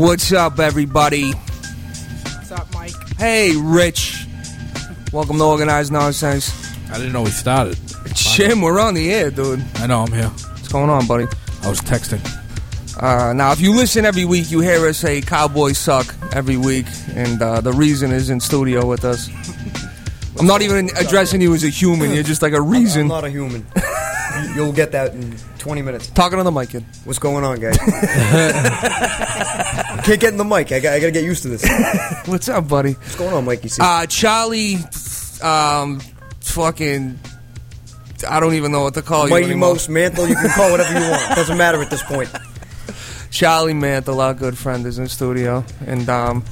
What's up, everybody? What's up, Mike? Hey, Rich. Welcome to Organized Nonsense. I didn't know we started. Jim, we're on the air, dude. I know I'm here. What's going on, buddy? I was texting. Uh, now, if you listen every week, you hear us say Cowboys suck every week, and uh, the reason is in studio with us. I'm not even addressing you as a human. You're just like a I'm reason. not a human. You'll get that in 20 minutes. Talking on the mic, kid. What's going on, guys? Can't get in the mic. I got, I got to get used to this. What's up, buddy? What's going on, Mikey? C? Uh, Charlie, um, fucking, I don't even know what to call you Mighty. Most Mantle, you can call whatever you want. Doesn't matter at this point. Charlie Mantle, our good friend, is in the studio, and um,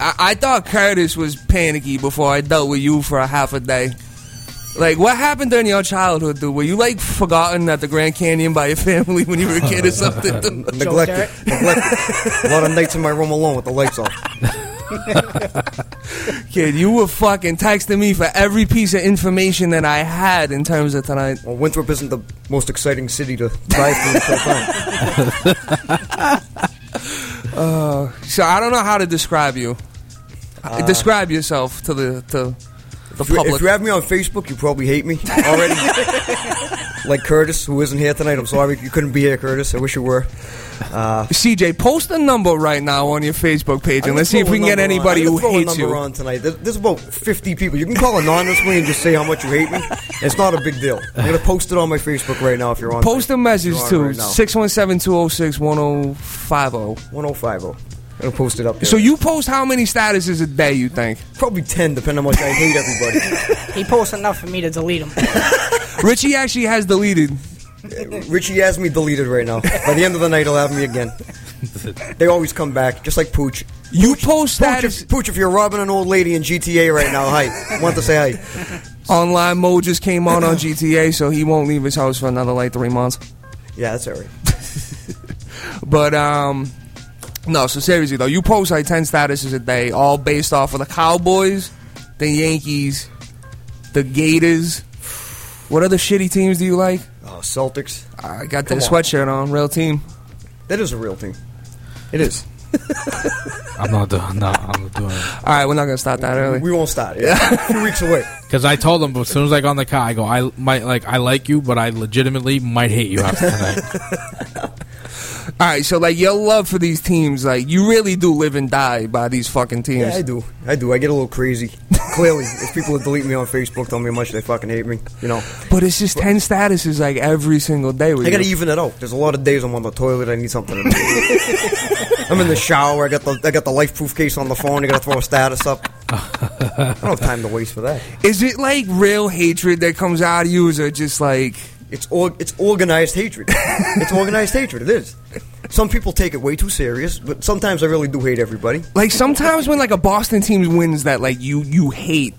I, I thought Curtis was panicky before I dealt with you for a half a day. Like, what happened during your childhood, dude? Were you like forgotten at the Grand Canyon by your family when you were a kid or something? Neglected. Neglected. A lot of nights in my room alone with the lights off. Kid, you were fucking texting me for every piece of information that I had in terms of tonight. Well, Winthrop isn't the most exciting city to drive through at the time. Uh, so I don't know how to describe you. Uh, describe yourself to the to the If you, public. if you have me on Facebook, you probably hate me already. like Curtis, who isn't here tonight. I'm sorry you couldn't be here, Curtis. I wish you were. Uh, CJ, post a number right now on your Facebook page, and let's see if we can get anybody who hates you. you. on tonight. There's, there's about 50 people. You can call anonymously and just say how much you hate me. It's not a big deal. I'm gonna post it on my Facebook right now if you're on. Post a message to right 617-206-1050. 1050. I'm gonna post it up there. So you post how many statuses a day, you think? probably 10, depending on how much I hate everybody. He posts enough for me to delete him. Richie actually has deleted. Richie has me deleted right now. By the end of the night, he'll have me again. They always come back, just like Pooch. You post Pooch status if, Pooch, if you're robbing an old lady in GTA right now, hi. Want to say hi. online mode just came on on GTA, so he won't leave his house for another like three months. Yeah, that's alright. But um no, so seriously though, you post like ten statuses a day, all based off of the Cowboys, the Yankees, the Gators. What other shitty teams do you like? Oh, Celtics. I got the sweatshirt on, real team. That is a real team. It is. I'm not doing. No, I'm not doing it. All right, we're not gonna start that early. We won't start. Yeah. a few weeks away. Because I told them as soon as I got in the car, I go, I might like, I like you, but I legitimately might hate you after tonight. All right, so like your love for these teams, like you really do live and die by these fucking teams. Yeah, I do. I do. I get a little crazy. Clearly, if people delete me on Facebook, tell me how much they fucking hate me. You know, But it's just ten statuses like every single day. With I gotta you. even it out. There's a lot of days I'm on the toilet. I need something. To do. I'm in the shower. I got the I got the life proof case on the phone. I gotta throw a status up. I don't have time to waste for that. Is it like real hatred that comes out of you, or is it just like It's or, it's organized hatred. it's organized hatred. It is. Some people take it way too serious, but sometimes I really do hate everybody. like sometimes when like a Boston team wins that like you you hate.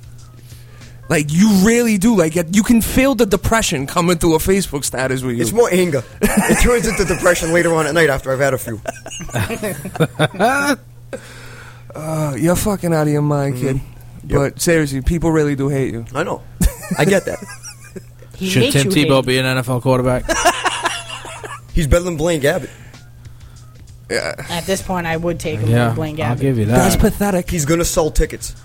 Like you really do. Like you can feel the depression coming through a Facebook status with you. It's more anger. It turns into depression later on at night after I've had a few. Uh, you're fucking out of your mind, kid. But seriously, people really do hate you. I know. I get that. He Should Tim Tebow hate be an NFL quarterback? He's better than Blaine Gabbert. At this point, I would take him yeah, over Blaine I'll give you that. That's pathetic. He's gonna sell tickets.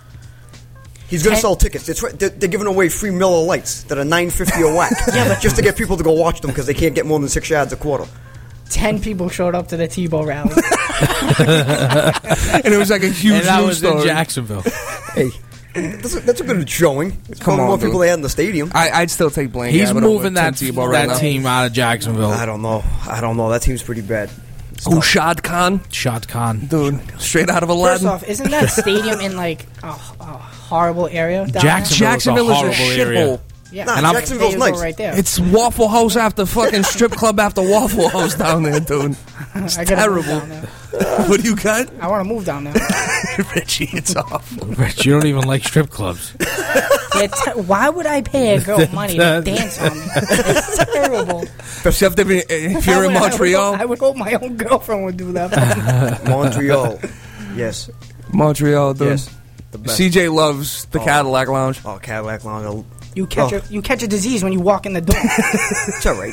He's gonna sell tickets. It's right. They're, they're giving away free Miller Lites that are nine fifty a whack. Yeah, but- just to get people to go watch them because they can't get more than six yards a quarter. Ten people showed up to the Tebow rally. and it was like a huge and that news was in. Jacksonville. Hey, that's a, that's a good showing. It's Come on, more dude. people they had in the stadium. I, I'd still take Blaine. He's Gabbert over moving Tim that Tebow that right now. team out of Jacksonville. I don't know. I don't know. That team's pretty bad. Oh, Shad Khan, Shot Khan. dude, straight out of First Aladdin. off, isn't that stadium in like a, a horrible area? down Jackson- Jacksonville is a horrible area. shithole. There? Yeah, Nah, And I'm- Jacksonville's There you nice. right there. It's Waffle House after fucking strip club after Waffle House down there, dude. It's I terrible. What do you got? I want to move down there. Richie, it's awful. Rich, you don't even like strip clubs. Yeah, te- why would I pay a girl money to dance on me? It's terrible. Except if, you- if I you're in would- I would Montreal. I would hope my own girlfriend would do that. Montreal. yes. Montreal, dude. Yes. CJ loves the Oh. Cadillac Lounge. Oh, Cadillac Lounge. You catch Oh. a you catch a disease when you walk in the door. It's all right.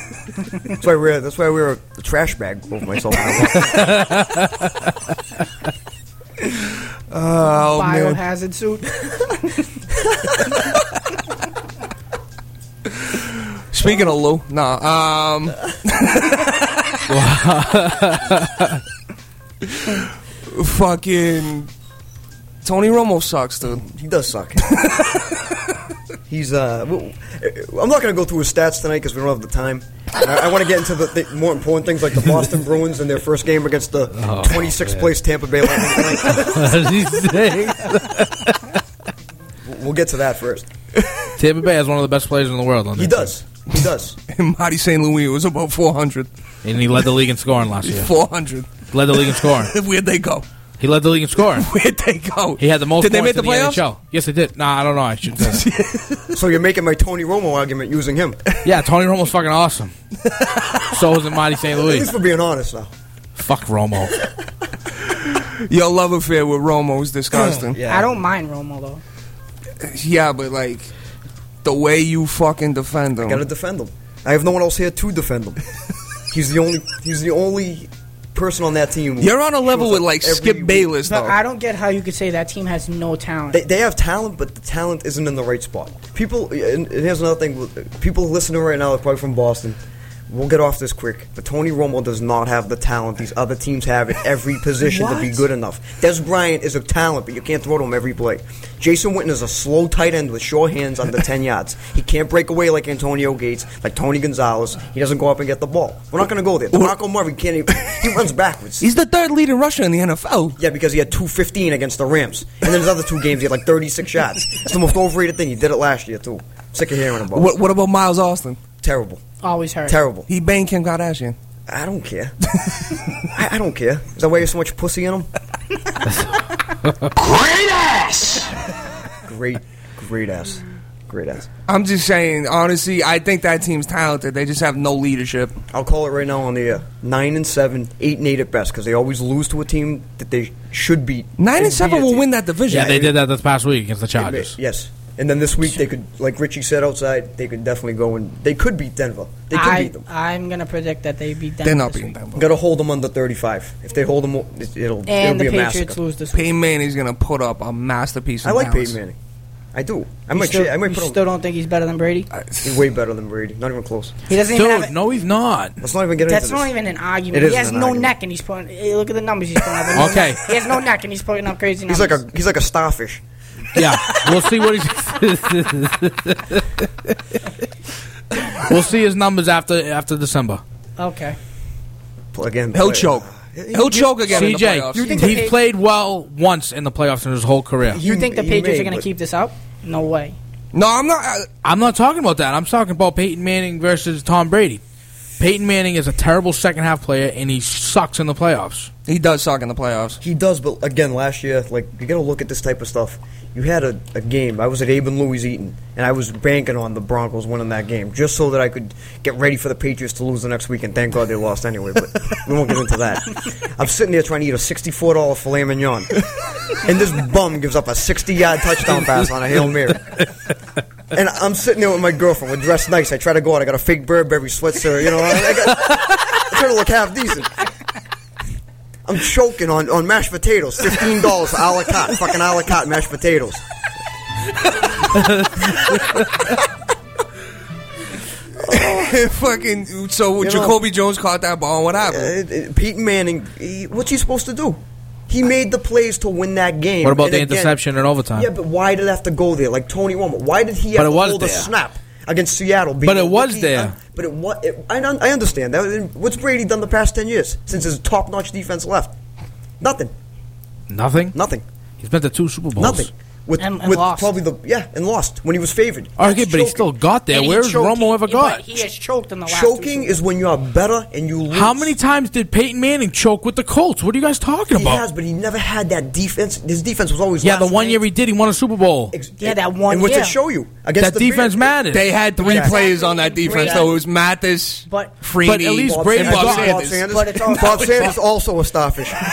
That's why I wear. That's why wear a trash bag over myself. Oh man. Biohazard suit. Speaking of Lou, nah. Um, fucking Tony Romo sucks, dude. he does suck. He's. uh w- I'm not going to go through his stats tonight because we don't have the time. I, I want to get into the, the more important things like the Boston Bruins and their first game against the 26th place Tampa Bay Lightning tonight. We'll get to that first. Tampa Bay has one of the best players in the world. On He their does. He does. And Marty St. Louis was about 400. and he led the league in scoring last year. 400. Led the league in scoring. Where'd they go? He led the league in scoring. Where'd they go? He had the most Did they points make the in playoffs? the NHL. Yes, they did. Nah, I don't know. I should say. that. So you're making my Tony Romo argument using him. yeah, Tony Romo's fucking awesome. so is Marty St. At Louis. least for being honest now. Fuck Romo. Your love affair with Romo is disgusting. Yeah. I don't mind Romo though. Yeah, but like the way you fucking defend him. Got to defend him. I have no one else here to defend him. he's the only. He's the only person on that team. You're on a level with like Skip week. Bayless But though. I don't get how you could say that team has no talent. They, they have talent, but the talent isn't in the right spot. People, and, and here's another thing: people listening right now are probably from Boston. We'll get off this quick. But Tony Romo does not have the talent these other teams have at every position to be good enough. Dez Bryant is a talent, but you can't throw to him every play. Jason Witten is a slow tight end with short hands under 10 yards. He can't break away like Antonio Gates, like Tony Gonzalez. He doesn't go up and get the ball. We're not going to go there. DeMarco Murray can't even, he runs backwards. He's the third leading rusher in the NFL. Yeah, because he had 215 against the Rams. And then his other two games, he had like 36 shots. It's the most overrated thing. He did it last year, too. Sick of hearing about it. What, what about Miles Austin? Terrible. Always hurt. Terrible. He banged Kim Kardashian. I don't care. I, I don't care. Is that why you have so much pussy in him? Great, ass. great great ass. Great ass. I'm just saying, honestly, I think that team's talented. They just have no leadership. I'll call it right now on the air. Nine and seven, eight and eight at best, because they always lose to a team that they should beat. Nine and beat seven will team. win that division. Yeah, they did that this past week against the They- Chargers. Yes. And then this week they could, like Richie said outside, they could definitely go and they could beat Denver. They could I, beat them. I'm gonna predict that they beat them. They're not this beating week. Denver. Got to hold them under 35. If they hold them, it- it'll, it'll And be the a Patriots massacre. lose this week. Peyton Manning's gonna put up a masterpiece. I like Dallas. Peyton Manning. I do. I You might, still, cha- I might you put still him don't think he's better than Brady? he's way better than Brady. Not even close. He doesn't even Dude, have. no, he's not. Let's not even get That's into not this. even an argument. It he isn't has an no argument. neck, and he's putting. Hey, look at the numbers he's putting up. Okay. he has no neck, and he's putting up crazy numbers. He's like a he's like a starfish. Yeah, we'll see what he's. we'll see his numbers after after December. okay. Again, He'll play- choke. He'll choke again in the CJ, playoffs. You think the he's Pa- played well once in the playoffs in his whole career. You He- think the he Patriots may, are going to keep this up? No way. No, I'm not. I, I'm not talking about that. I'm talking about Peyton Manning versus Tom Brady. Peyton Manning is a terrible second half player, and he sucks in the playoffs. he does suck in the playoffs. He does, but again, last year, like you got to look at this type of stuff. You had a, a game. I was at Abe and Louie's Eaton, and I was banking on the Broncos winning that game just so that I could get ready for the Patriots to lose the next week. And thank God they lost anyway. But we won't get into that. I'm sitting there trying to eat a sixty-four dollar filet mignon, and this bum gives up a sixty-yard touchdown pass on a hail mary. And I'm sitting there with my girlfriend. We're dressed nice. I try to go out. I got a fake Burberry sweatshirt. You know, I, I, got, I try to look half decent. I'm choking on, on mashed potatoes. Fifteen dollars a la carte, fucking a la carte mashed potatoes. Fucking. So You know- Jacoby Jones caught that ball. What happened? Uh, uh, Peyton Manning, he, what's he supposed to do? He made the plays to win that game. What about And the again- interception in overtime? Yeah, but why did it have to go there? Like Tony Romo, why did he have to was hold a snap against Seattle? But it was there. But it was. It, I, I understand that. What's Brady done the past ten years since his top-notch defense left? Nothing. Nothing. Nothing. He's been to two Super Bowls. Nothing. With, And- and with lost. probably the yeah, and lost when he was favored. Okay, That's but he still got there. And he Where's choked- Romo ever he- got? He has choked in the last two Choking Super is when you are better and you lose. How many times did Peyton Manning choke with the Colts? What are you guys talking He about? He has, but he never had that defense. His defense was always yeah, the one ranked. year he did, he won a Super Bowl. Ex- Yeah, that one And what's year. it show you against That the defense Bears? mattered. They had three Yeah. players on that defense, though. It was Mathis, But- Freeney, But at least Bob Brady and Bob got- Sanders. Sanders. But it's also- Bob Sanders also a starfish.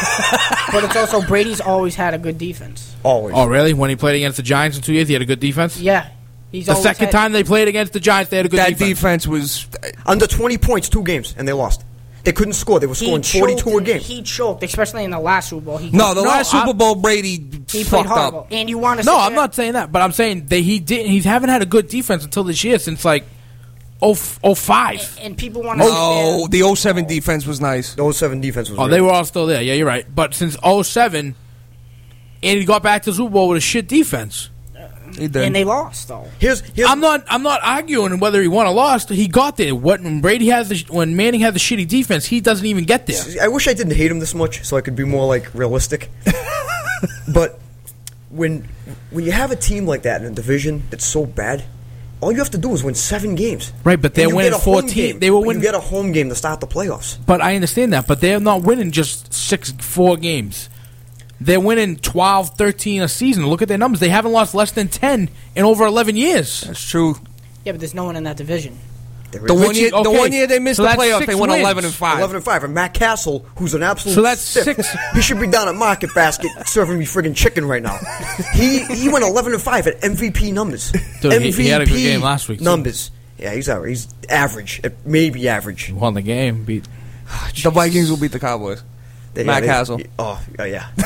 But it's also Brady's always had a good defense. Always. Oh, really? When he played against the Giants in two years, he had a good defense. Yeah. He's The always second had- time they played against the Giants, they had a good that defense. defense was. Uh, under 20 points, two games, and they lost. They couldn't score. They were he scoring choked 42 a game. He choked, especially in the last Super Bowl. He No, the No, last I'm- Super Bowl, Brady he played fucked horrible. up. And you want to? No, I'm not saying that, but I'm saying that he didn't. He haven't had a good defense until this year since like oh oh five. And people want to. Oh, the 07 defense was nice. The 07 defense was Oh, really they were all still there. Yeah, you're right. But since 07, and he got back to the Super Bowl with a shit defense. He did. and they lost though. Here's, here's I'm not. I'm not arguing whether he won or lost. He got there. What when Brady has the, when Manning had the shitty defense, he doesn't even get there. I wish I didn't hate him this much, so I could be more like realistic. but when when you have a team like that in a division that's so bad, all you have to do is win seven games. Right, but they're you winning get a home 14 game. they were You get a home game to start the playoffs. But I understand that. But they're not winning just six, four games. They're winning 12, 13 a season. Look at their numbers. They haven't lost less than 10 in over 11 years. That's true. Yeah, but there's no one in that division. There The is- one Richie- year, the one year they missed so the that's playoffs, they won wins. 11 and 5. 11 and 5. And Matt Cassel, who's an absolute So that's stiff, six. He should be down at Market Basket serving me friggin' chicken right now. he he went 11 and 5 at MVP numbers. Dude, he- MVP he had a good game last week, too. Numbers. Yeah, he's average. He's average. Maybe average. Won the game. Beat. The Vikings will beat the Cowboys. They- Matt they- Cassel. Oh, yeah.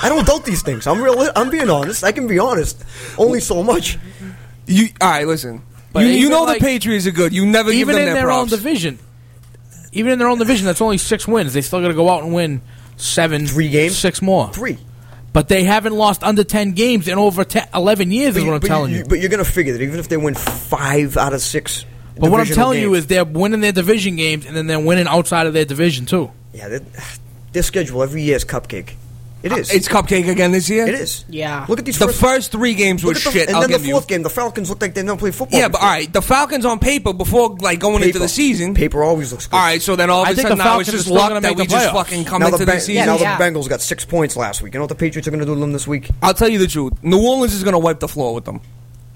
I don't doubt these things. I'm real. I'm being honest. I can be honest. Only so much. You All right, listen. But you, you know like- the Patriots are good. You never give Even them in their, their own division. Even in their own division, that's only six wins. They still got to go out and win seven, Three games? six more. Three. But they haven't lost under 10 games in over 10, 11 years, is what I'm telling you. But you're going to figure that even if they win five out of six. But what I'm divisional telling you is they're winning their division games, and then they're winning outside of their division, too. yeah, their- their schedule every year is cupcake. It uh, is. It's cupcake again this year? it is. Yeah. Look at these. The first, first three games were the, shit, and I'll then the give you. fourth game, the Falcons looked like they never played football. Yeah, but all right, the Falcons on paper before like going into the season. Paper always looks good. All right, so then all of I a think sudden the now it's just are luck that we the just fucking come now into the, the Ban- season. now Yeah. the Bengals got six points last week. You know what the Patriots are going to do to them this week? I'll tell you the truth. New Orleans is going to wipe the floor with them.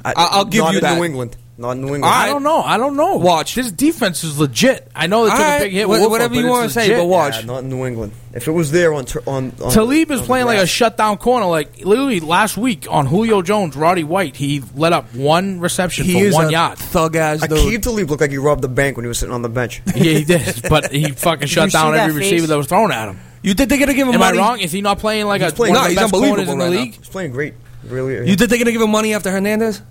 I, I- I'll give not you in that. New England. Not New England. All I don't know. I don't know. Watch. This defense is legit. I know they took All a right, big hit wh- with Wilfork, whatever you but wanna it's say, legit. but watch. Yeah, not in New England. If it was there on tur- on, on Talib is on playing like a grass. shutdown corner. Like literally last week on Julio Jones, Roddy White, he let up one reception He for is one a yard. thug ass dude. Aqib Talib looked like he robbed the bank when he was sitting on the bench. yeah, he did, but he fucking shut see down that every face? receiver that was thrown at him. You think they're going to give him Am money? I wrong? Is he not playing like He's a playing- one No, of he's the best corners unbelievable in the right now. league? He's playing great. Really. You think they're going to give him money after Hernandez?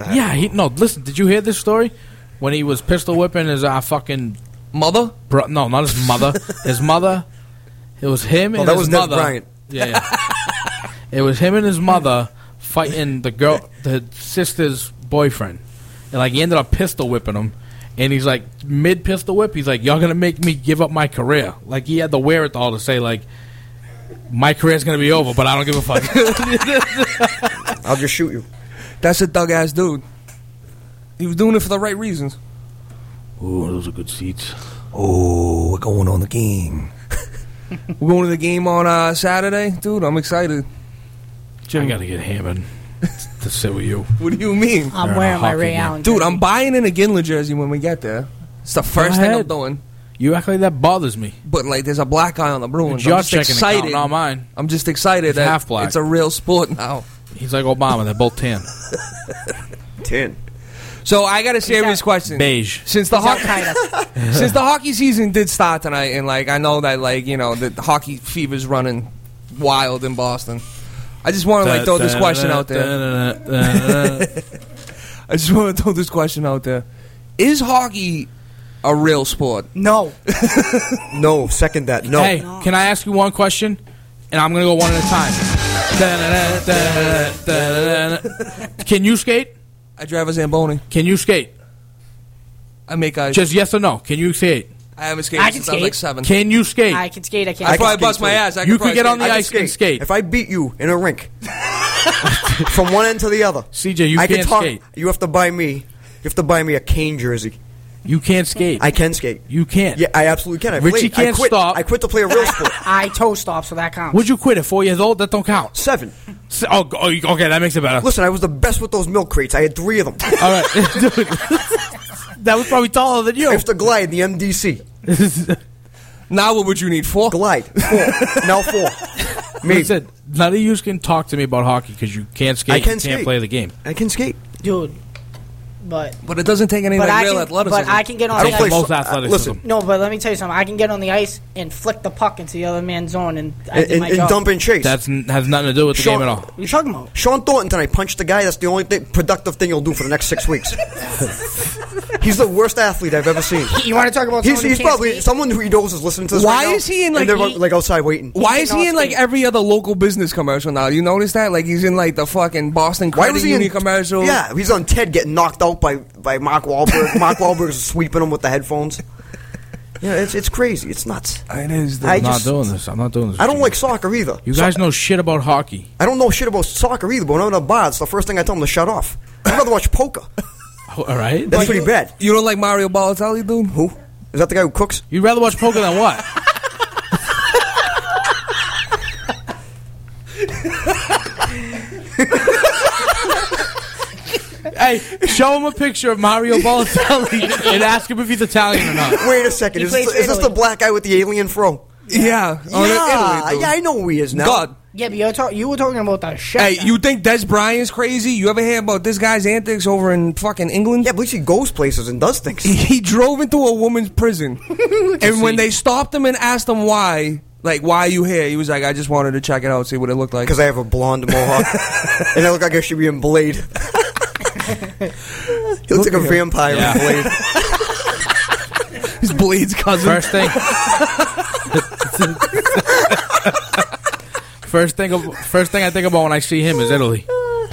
Yeah, he no. Listen, did you hear this story when he was pistol whipping his uh, fucking Mother? bro? No, not his mother. his mother. It was him Oh, and that his was mother. Bryant. Yeah, yeah. it was him and his mother fighting the girl, the sister's boyfriend, and like he ended up pistol whipping him. And he's like mid pistol whip. He's like, "Y'all gonna make me give up my career?" Like he had the wherewithal to say, "Like my career's gonna be over, but I don't give a fuck." I'll just shoot you. That's a thug ass dude. He was doing it for the right reasons. Ooh, those are good seats. Oh, we're going on the game. we're going to the game on uh, Saturday, dude. I'm excited. I gotta get hammered to sit with you. What do you mean, I'm They're wearing my hockey Ray game. Allen. dude? jersey. I'm buying in a Ginla jersey when we get there. It's the first thing I'm ahead. doing. You act like that bothers me. But like, there's a black guy on the Bruins. It's your I'm just checking account, excited. not mine. I'm just excited He's that half black. it's a real sport now. He's like Obama. They're both tan, Ten. So I got a serious out- question. beige. Since the hockey, since the hockey season did start tonight, and like I know that like you know the hockey fever's running wild in Boston. I just want to like throw this question out there. I just want to throw this question out there: Is hockey a real sport? No. No, second that. No. Hey, can I ask you one question? And I'm gonna go one at a time. Can you skate? I drive a Zamboni. Can you skate? I make ice. Just yes or no. Can you skate? I haven't skated I can since I was like skate. seven. Can you skate? I can skate. I can't. I I probably bust my ass. I You could could probably get on skate. the I can ice and skate. If I beat you in a rink, from one end to the other, CJ, you I can't can talk. skate. You have to buy me. You have to buy me a cane jersey. You can't skate. I can skate. you can't. Yeah, I absolutely can. I Richie played. Can't quit. stop. I quit to play a real sport. I toe stop, so that counts. Would you quit at four years old? That don't count. Seven. S- Oh, oh, you- okay, that makes it better. Listen, I was the best with those milk crates. I had three of them. All right, Dude. that was probably taller than I you. used to glide the MDC. Now what would you need? Four? Glide. Four. now four. Me. Listen, none of you can talk to me about hockey because you can't skate. I can you can't skate. play the game. I can skate. dude. But But it doesn't take any but like, I real can athleticism. but I can get on I don't the play ice. most uh, athleticism. Listen, No, but let me tell you something. I can get on the ice and flick the puck into the other man's zone, and I and, did my and, job. dump and chase. That's n- has nothing to do with the Sure. game at all. what are you talking about? Shawn Thornton tonight punched the guy. That's the only thing, productive thing he'll do for the next six weeks. he's the worst athlete I've ever seen. You want to talk about He's, someone who he's can't probably skate? someone who he knows is listening to this. Why right now, is he in, and like, they're he- like outside waiting? Why is he in like every other local business commercial now? You notice that? Like he's in like the fucking Boston Why Credit was he Union in commercial. Yeah, he's on Ted getting knocked out by by Mark Wahlberg. Mark Wahlberg's sweeping him with the headphones. Yeah, it's it's crazy. It's nuts. it is. dude. I I'm not doing this. I'm not doing this. I don't like soccer either. You So- guys know shit about hockey. I don't know shit about soccer either. But when I'm in a bar, it's the first thing I tell them to shut off. I'd rather watch poker. All right. That's pretty bad. You don't like Mario Balotelli, dude? Who is that? The guy who cooks? You'd rather watch poker than what? hey, show him a picture of Mario Balotelli and ask him if he's Italian or not. Wait a second. He Is, plays this, is this Italy. the black guy with the alien fro? Yeah. Oh, yeah, Italy, dude. yeah, I know who he is now. God. Yeah, but you're talk- you were talking about that chef. Hey, guy. you think Dez Bryant's crazy? You ever hear about this guy's antics over in fucking England? Yeah, but he goes places and does things. He drove into a woman's prison, and when they stopped him and asked him why, like, why are you here? He was like, I just wanted to check it out, see what it looked like. Because I have a blonde mohawk, and I look like I should be in Blade. He looks like a vampire Yeah. in Blade. His Blade's cousin. First thing. first thing. First thing I think about when I see him is Italy.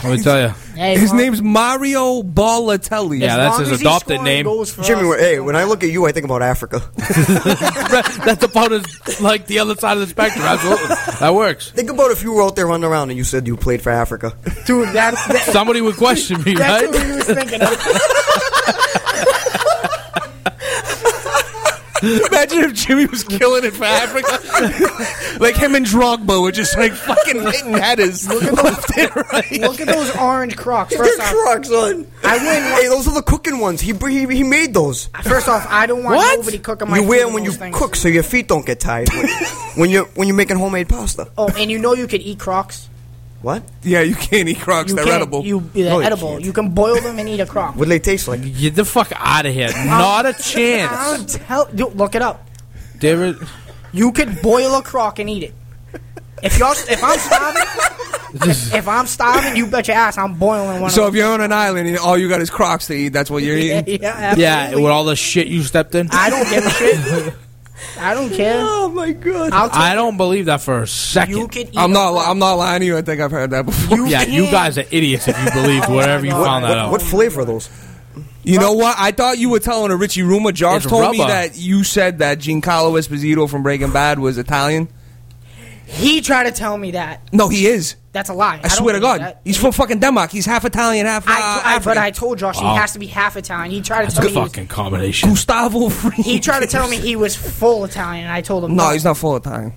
Let me tell you. Hey, His Mar- name's Mario Balotelli. Yeah, as that's his adopted name. Jimmy, us. hey, when I look at you, I think about Africa. that's about as like the other side of the spectrum. Absolutely, that works. think about if you were out there running around and you said you played for Africa. dude, that's that, Somebody would question me, that's right? what he was thinking of. Imagine if Jimmy was killing it for Africa. like him and Drogba were just like fucking hitting headers left and right. Look at those orange Crocs. First off, Crocs on. I wouldn't. Hey, those are the cooking ones. He he, he made those. First off, I don't want What? nobody cooking my You wear them when you cook, so your feet don't get tired when, when you when you're making homemade pasta. Oh, and you know you could eat Crocs. What? Yeah, you can't eat Crocs. You They're can't- edible. You, they're No, you edible. can't. You can boil them and eat a Croc. What do they taste like? Get the fuck out of here! Not a chance. I'm tell- dude, look it up. David, You could boil a Croc and eat it. If y'all, if I'm starving, if I'm starving, you bet your ass I'm boiling one. so of if you're on an island and all you got is Crocs to eat, that's what you're yeah, eating. yeah, yeah, absolutely. with all the shit you stepped in, I don't give a shit. I don't care. Oh my god! I'll I don't believe that for a second. you could eat. I'm not. Croc. I'm not lying to you. I think I've heard that before. yeah, you guys are idiots if you believe whatever you What- found that what, out. what flavor are those? You know what? I thought you were telling a Richie rumor. Josh It's told me rubber. that you said that Giancarlo Esposito from Breaking Bad was Italian. He tried to tell me that. No, he is. That's a lie. I, swear to God, that. he's from fucking Denmark. He's half Italian, half uh, I, I, but I told Josh Wow. he has to be half Italian. He tried to That's tell a me he was, fucking combination. Gustavo Fring. he tried to tell me he was full Italian, and I told him No, he's not full Italian.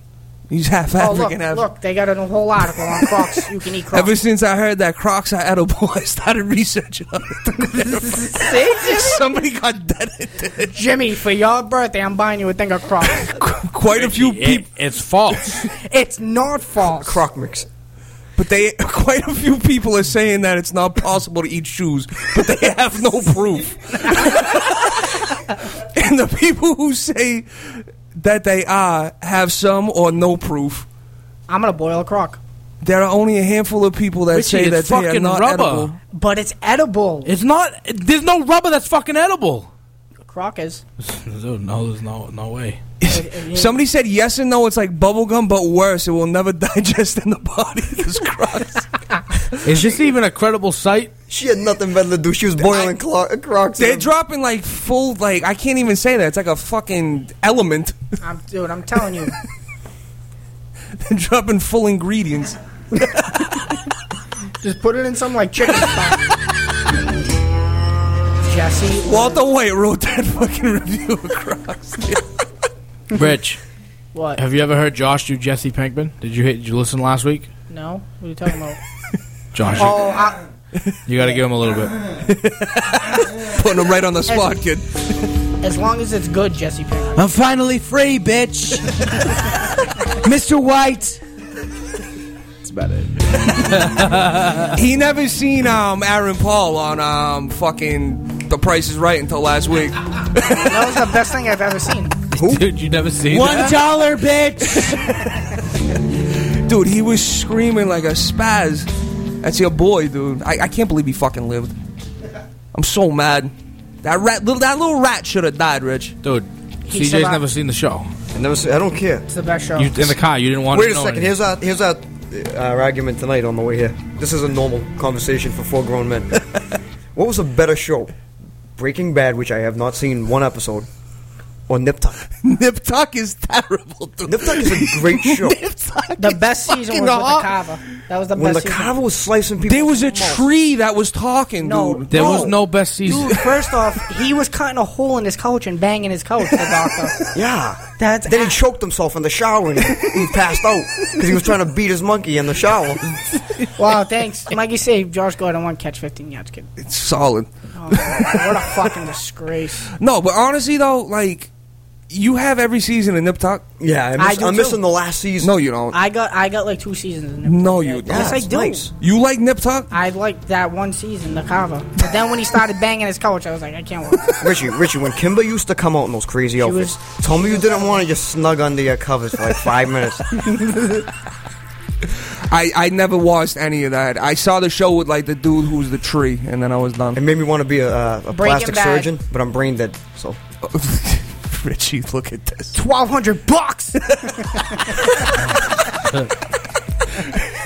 He's half Oh look, African. half. look, they got a whole article on Crocs. You can eat Crocs. Ever since I heard that Crocs are edible, I started researching on it. See? Somebody got dead. Jimmy, for your birthday, I'm buying you a thing of Crocs. Quite a few It- people, it's false. it's not false. Croc mix. but they quite a few people are saying that it's not possible to eat shoes, but they have no proof. and the people who say that they are have some or no proof. I'm gonna boil a crock. There are only a handful of people that Richie, say that it's they are fucking not rubber. edible. but it's edible. It's not. There's no rubber that's fucking edible. Croc is. Dude, no, there's no no way. Somebody said yes and no. It's like bubblegum, but worse. It will never digest in the body. This Crocs. Is this even a credible site? She had nothing better to do. She was boiling clo- Crocs. They're in- dropping like full, like I can't even say that. It's like a fucking element. I'm, dude, I'm telling you. They're dropping full ingredients. Just put it in some like chicken stock. Jesse. Walter White wrote that fucking review across. Crocs. Rich, What? have you ever heard Josh do Jesse Pinkman? Did you did you listen last week? No? What are you talking about? Josh, oh, I, you got to give him a little bit. Putting him right on the spot, kid. as long as it's good, Jesse Pinkman. I'm finally free, bitch. Mr. White. That's about it. He never seen um Aaron Paul on um fucking The Price is Right until last week. That was the best thing I've ever seen. Dude, you never seen One that? dollar, bitch. Dude, he was screaming like a spaz. That's your boy, dude. I, I can't believe he fucking lived. I'm so mad. That rat, little that little rat should have died, Rich. Dude, He CJ's survived. never seen the show. I never. See, I don't care. It's the best show. You in the car, you didn't want Wait to a know second. anything. Here's our here's our, uh, our argument tonight on the way here. This is a normal conversation for four grown men. what was a better show, Breaking Bad, which I have not seen one episode, or Nip Tuck? Nip Tuck is terrible, dude. Nip Tuck is a great show. Nip Tuck the is best season was with the hot. Carver. That was the when the best season. Carver was slicing people. There was a from the mouth. tree that was talking, No. dude. There No. was no best season. Dude, first off, he was cutting a hole in his couch and banging his couch, the doctor. Yeah. That's Then he choked himself in the shower and he passed out because he was trying to beat his monkey in the shower. Wow, thanks. Mikey saved Josh Gordon one catch, 15 yards, kid. It's solid. Oh, what a fucking disgrace. No, but honestly though, like you have every season in Nip Tuck. Yeah, I I miss, do I'm too. missing the last season. No, you don't. I got I got like two seasons in it. No, you don't. Yes, I it's do. nice. You like Nip Tuck? I liked that one season, the Carver. But then when he started banging his couch, I was like, I can't watch. Richie, Richie, when Kimber used to come out in those crazy outfits, tell me you didn't want to just snug under your covers for like five minutes. I, I never watched any of that. I saw the show with like the dude who's the tree, and then I was done. It made me want to be a, uh, a plastic Bad. surgeon, but I'm brain dead. So Richie, look at this. 1200 bucks!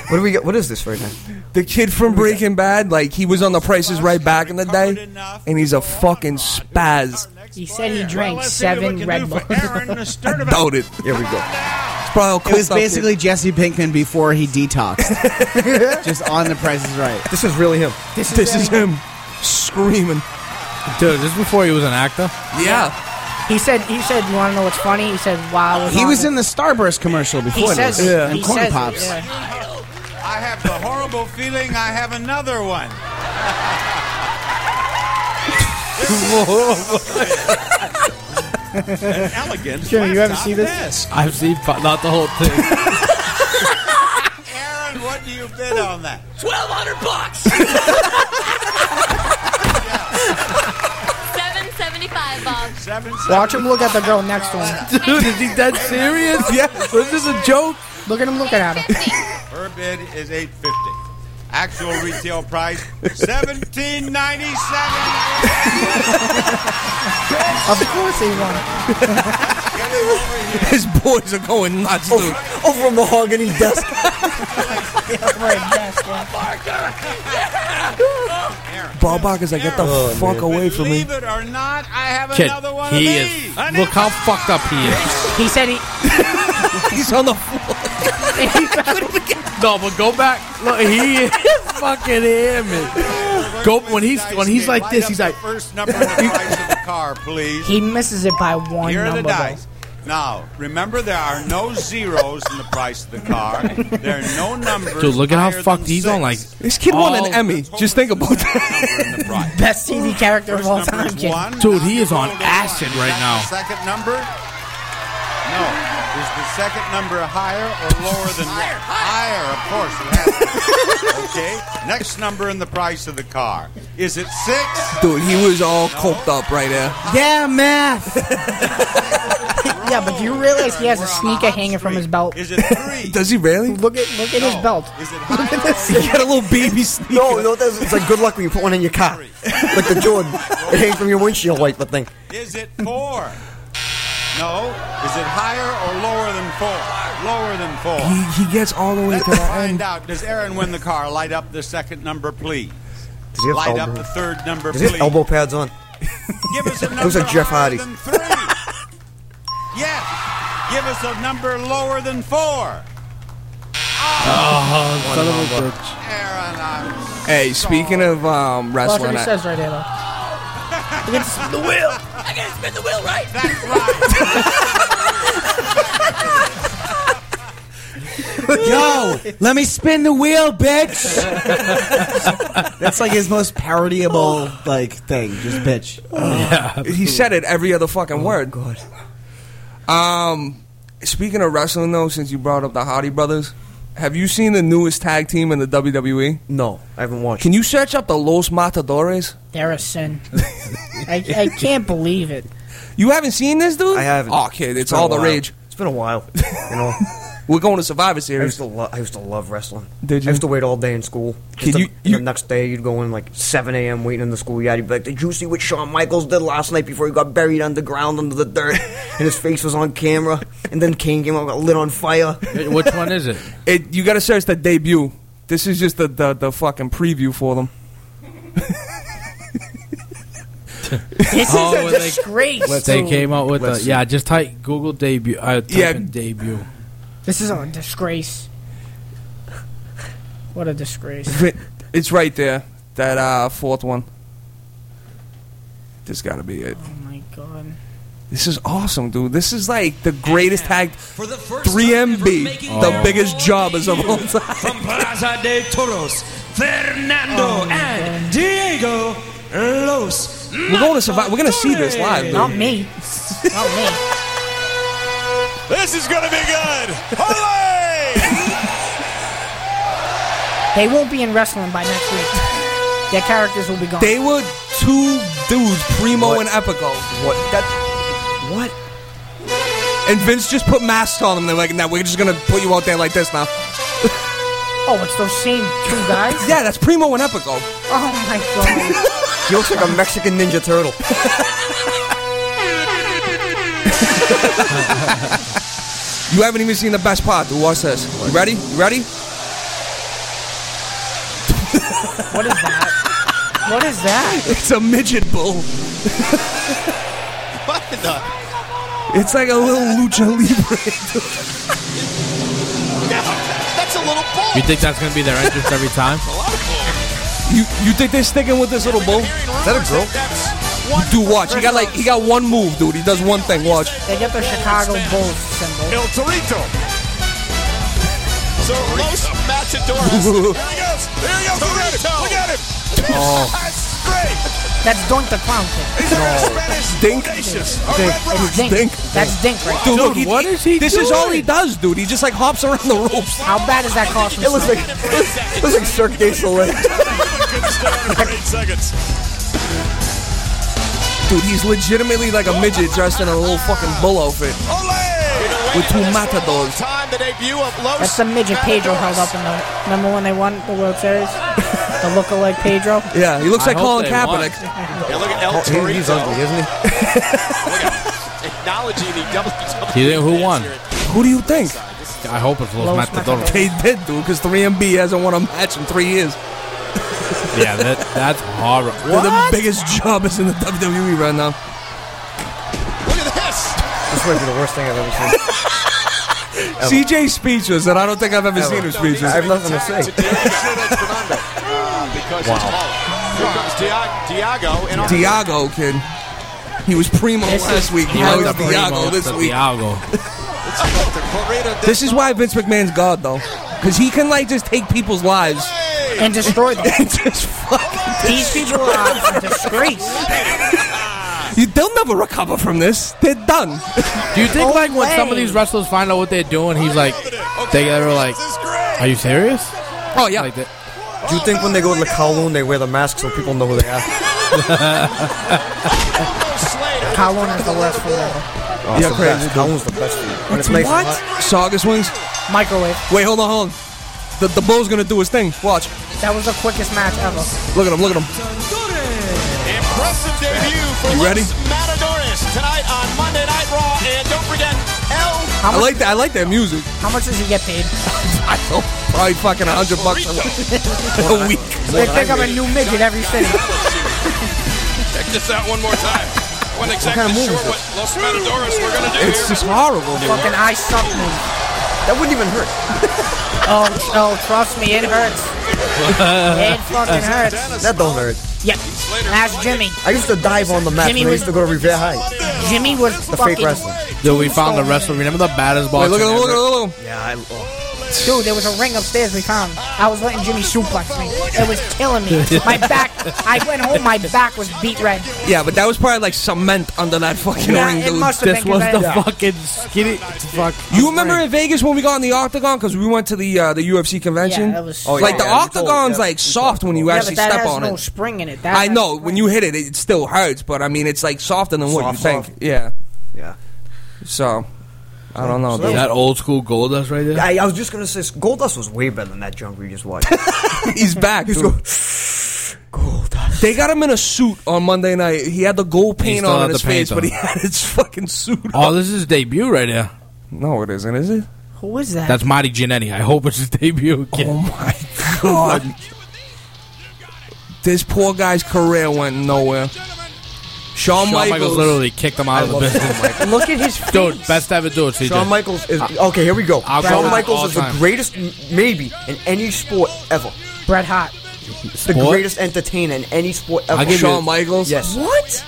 what do we get? What is this right now? The kid from Breaking Bad, like he was on The Prices right back in the day, and he's a fucking spaz. He said he drank let's see what we seven Red do Bulls. for Aaron to. Doubt it. Here we go. It's probably It was cooked up, kid. basically Jesse Pinkman before he detoxed. Just on the Price is Right. This is really him. This is, This is him screaming. Dude, this is before he was an actor. Yeah. He said, he said, you want to know what's funny? He said, wow. He was in the Starburst commercial before He before says, this. Yeah. And he Corn says, Pops. yeah. I have the horrible feeling I have another one. An elegant. Sure, you ever left-top see this? desk. I've seen, but not the whole thing. Aaron, what do you bid on that? Twelve hundred bucks. Seven seventy-five, Bob. Seven. Watch him look at the girl next to him. Dude, is he dead serious? Yeah. Was this a joke? Look at him looking at him. Her bid is eight fifty. Actual retail price seventeen ninety seven. Of course he won. His boys are going nuts, dude. Over a mahogany desk. Right, desk, yeah. Bob Barker's like, get the Oh, fuck man. away from me. Believe it or not, I have Kid, another one he of is. these. Look how fucked up he is. He said he. He's on the floor. No, but go back. Look, he is fucking him. Go when he's when he's like this. He's like, first number in the price of the car, please. He misses it by one Here are the number. dice. Now, remember there are no zeros in the price of the car. There are no numbers. dude, look at how fucked he's on. Like. This kid won an Emmy. Just think about that. Number in the price. Best TV character of all time, kid. one. Dude, he is on roll acid one. right now. Second number? No. Is the second number higher or lower than one? Higher, of course. It has to. okay. Next number in the price of the car. Is it six? Dude, he was all coked up right there. yeah, math. Yeah, but do you realize he has a sneaker hanging from his belt? Is it three? Does he really? Look at look at his belt. Is it higher? He got a little baby sneaker. No, no, that's, it's like good luck when you put one in your car. Like the Jordan. It hangs from your windshield like the thing. Is it four? No. Is it higher or lower than four? Lower than four. He, he gets all the way to Let's the find end. out. Does Aaron win the car? Light up the second number, please. Does he have Light up the third number, Does he have elbow pads on? Give us a number Looks like Jeff higher Hardy. than three. yes. Give us a number lower than four. oh, son of a bitch. Aaron, I'm Hey, speaking of um, Watch what he I, says right there, though. Look at the wheel. I gotta spin the wheel, right? That's right. Yo, let me spin the wheel, bitch. That's like his most parodyable like thing. Just bitch. yeah. he said it every other fucking word. Oh, God. Um, speaking of wrestling, though, since you brought up the Hardy brothers, Have you seen the newest tag team in the WWE? No, I haven't watched. Can you search up the Los Matadores? They're a sin. I, I can't believe it. You haven't seen this, dude? I haven't. Oh, kid, it's been a all the while. rage. It's been a while. You know, We're going to Survivor I used Series. to love. I used to love wrestling. Did you? I used to wait all day in school. Kid, Just the, you- you- the next day you'd go in like 7 a.m. waiting in the schoolyard. You'd be like, "Did you see what Shawn Michaels did last night before he got buried underground under the dirt, and his face was on camera? And then Kane came out got lit on fire." Which one is it? It, you got to search the debut. This is just the, the, the fucking preview for them. This Oh, is when a they- disgrace. They dude. came out with Let's the see. yeah. Just type Google debut. Uh, type Yeah. in debut. This is a disgrace. What a disgrace. It's right there. That uh, fourth one. This got to be it. Oh my god. This is awesome, dude. This is like the greatest tag. For the first 3MB, making the Oh. biggest jobbers of all time. from Plaza de Toros, Fernando and Diego Los. We're going to survive. We're going to see this live, dude. Not me. Not me. This is going to be good. Olay! They won't be in wrestling by next week. Their characters will be gone. They were two dudes, Primo What? and Epico. What? That? What? And Vince just put masks on them. They're like, nah, we're just going to put you out there like this now. oh, it's those same two guys? Yeah, that's Primo and Epico. Oh my god. He looks like a Mexican Ninja Turtle. You haven't even seen the best part, dude. Watch this. You ready? You ready? What is that? What is that? It's a midget bull. What the? It's like a little lucha libre. That's a little bull. You think that's gonna be their entrance every time? a lot of bull. You you think they're sticking with this little bull? Is that a girl? That's one Dude, watch. He got like he got one move, dude. He does one thing. Watch. They get the Chicago Bulls symbol. El Torito. So Los Matadores. There he goes. There he goes. Look at him. Look at him. Oh. That's great. That's Doink the Clown Kid. He's a Spanish Dink. Dink. red It's. Dink. Dink. That's Dink right Dude, there. look, he, what is he This is all he does, dude. He just like hops around the ropes. How bad is that costume? It looks like it looks like Cirque du Soleil. Couldn't stay on eight seconds. Dude, he's legitimately like a midget dressed in a little fucking bull outfit with two matadors. Time the debut of Los That's the midget Pedro held up in the. Remember when they won the World Series? the lookalike Pedro. Yeah, he looks I like Colin. Kaepernick. Yeah, look at El Oh, he- he's ugly, isn't he? Acknowledging the WWE. Do you think who won? Who do you think? I hope it's Los Los Matadores. They did, dude, because 3MB hasn't won a match in three years. yeah, that that's horrible. They're the biggest jobbers in the WWE right now. Look at this. This might be the worst thing I've ever seen. CJ's speechless, and I don't think I've ever seen him speechless. I have nothing to say. Because it's. Here comes Dia- Diego. And on- Diego, kid. He was primo This last is- week. He Now was he's the Diego primo, this the week. Diego. the Corrida This is why Vince McMahon's God, though. Because he can, like, just take people's lives And destroy them. and just fucking... These people are a disgrace. You, they'll never recover from this. They're done. Do you think No like when some of these wrestlers find out what they're doing, he's like, they they're like, This is great. are you serious? Oh, yeah. Like that. Do you think when they go to the Kowloon they wear the mask so people know who they are? Slater. Kowloon is the worst food ever. Oh, Yeah, it's the crazy, best. Kowloon's the best food. When it's nice and hot. Saugus wings? Microwave. Wait, hold on, hold on. The, the bull's gonna do his thing. Watch. That was the quickest match ever. Look at him, look at him. Impressive debut for You ready? Los Matadores tonight on Monday Night Raw. And don't forget, El How I much, like that. I like that music. how much does he get paid? I know. Probably fucking a hundred bucks a, a week. They pick up a new midget every city. Check this out one more time. I wasn't exactly move sure is what Los Matadores were going to do It's here. just horrible. dude. Fucking I suck move. That wouldn't even hurt. Oh, oh, trust me, it hurts. It fucking hurts. That don't hurt. Yep. Ask Jimmy. I used to dive on the mat Jimmy when I was- used to go to Revere High. Jimmy was The fake fucking. wrestling. Dude, we found the wrestler. Remember the baddest box? Wait, look at him, look at him, look at him. Yeah, I, oh. Dude, there was a ring upstairs we found. I was letting Jimmy suplex me. It was killing me. My back. I went home. My back was beat red. Yeah, but that was probably like cement under that fucking Yeah, ring, it dude. must have This been was 'cause the I- fucking skinny. Fuck. You remember in Vegas when we got in the octagon because we went to the uh, the UFC convention? Yeah, that was- Oh, yeah, like the yeah, you told- octagon's yeah, like you soft when you Yeah, actually but that step has on no it. spring in it. That I has know spring. when you hit it, it still hurts, but I mean it's like softer than what Soft, you think. soft. Yeah. Yeah. So I don't know. So dude. That old school gold dust right there. I, I was just gonna say Goldust was way better than that junk we just watched. He's back. He's dude. go, Goldust. They got him in a suit on Monday night. He had the gold paint still on in his the paint face, but he had his fucking suit. On. Oh, on. this is his debut right there. No, it isn't, is it? Who is that? That's Marty Jannetty. I hope it's his debut. Kid. Oh my god. this poor guy's career went nowhere. Shawn, Shawn Michaels, Michaels literally kicked him out of the love business. Look at his face. Dude, best ever do it, CJ. Shawn Michaels is okay. Here we go. I'll Shawn with Michaels all is the time. greatest, m- maybe in any sport ever. Bret Hart. The Sport? greatest entertainer in any sport ever. I'll give you- Shawn Michaels. Yes. What?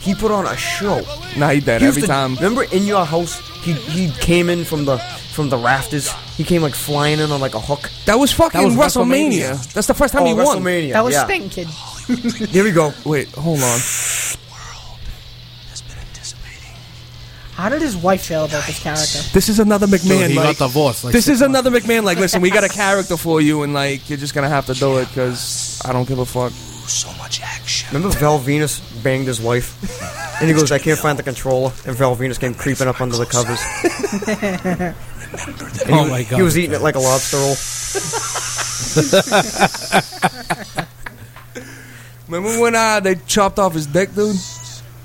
He put on a show. Nah, he did He used every to- time. Remember in your house, he he came in from the from the rafters. He came like flying in on like a hook. That was fucking That was WrestleMania. WrestleMania. That's the first time oh, he won. WrestleMania. That was yeah. Sting, kid. Here we go. Wait, hold on. How did his wife feel about this character? This is another McMahon. Dude, he like, got divorced. Like this is another McMahon. Like, listen, we got a character for you, and like, you're just gonna have to do it because I don't give a fuck. So much action. Remember Val Venis banged his wife, and he goes, "I can't find the controller," and Val Venis came creeping up under the covers. And he Oh my God. He was eating it like a lobster roll. Remember when uh, they chopped off his dick, dude?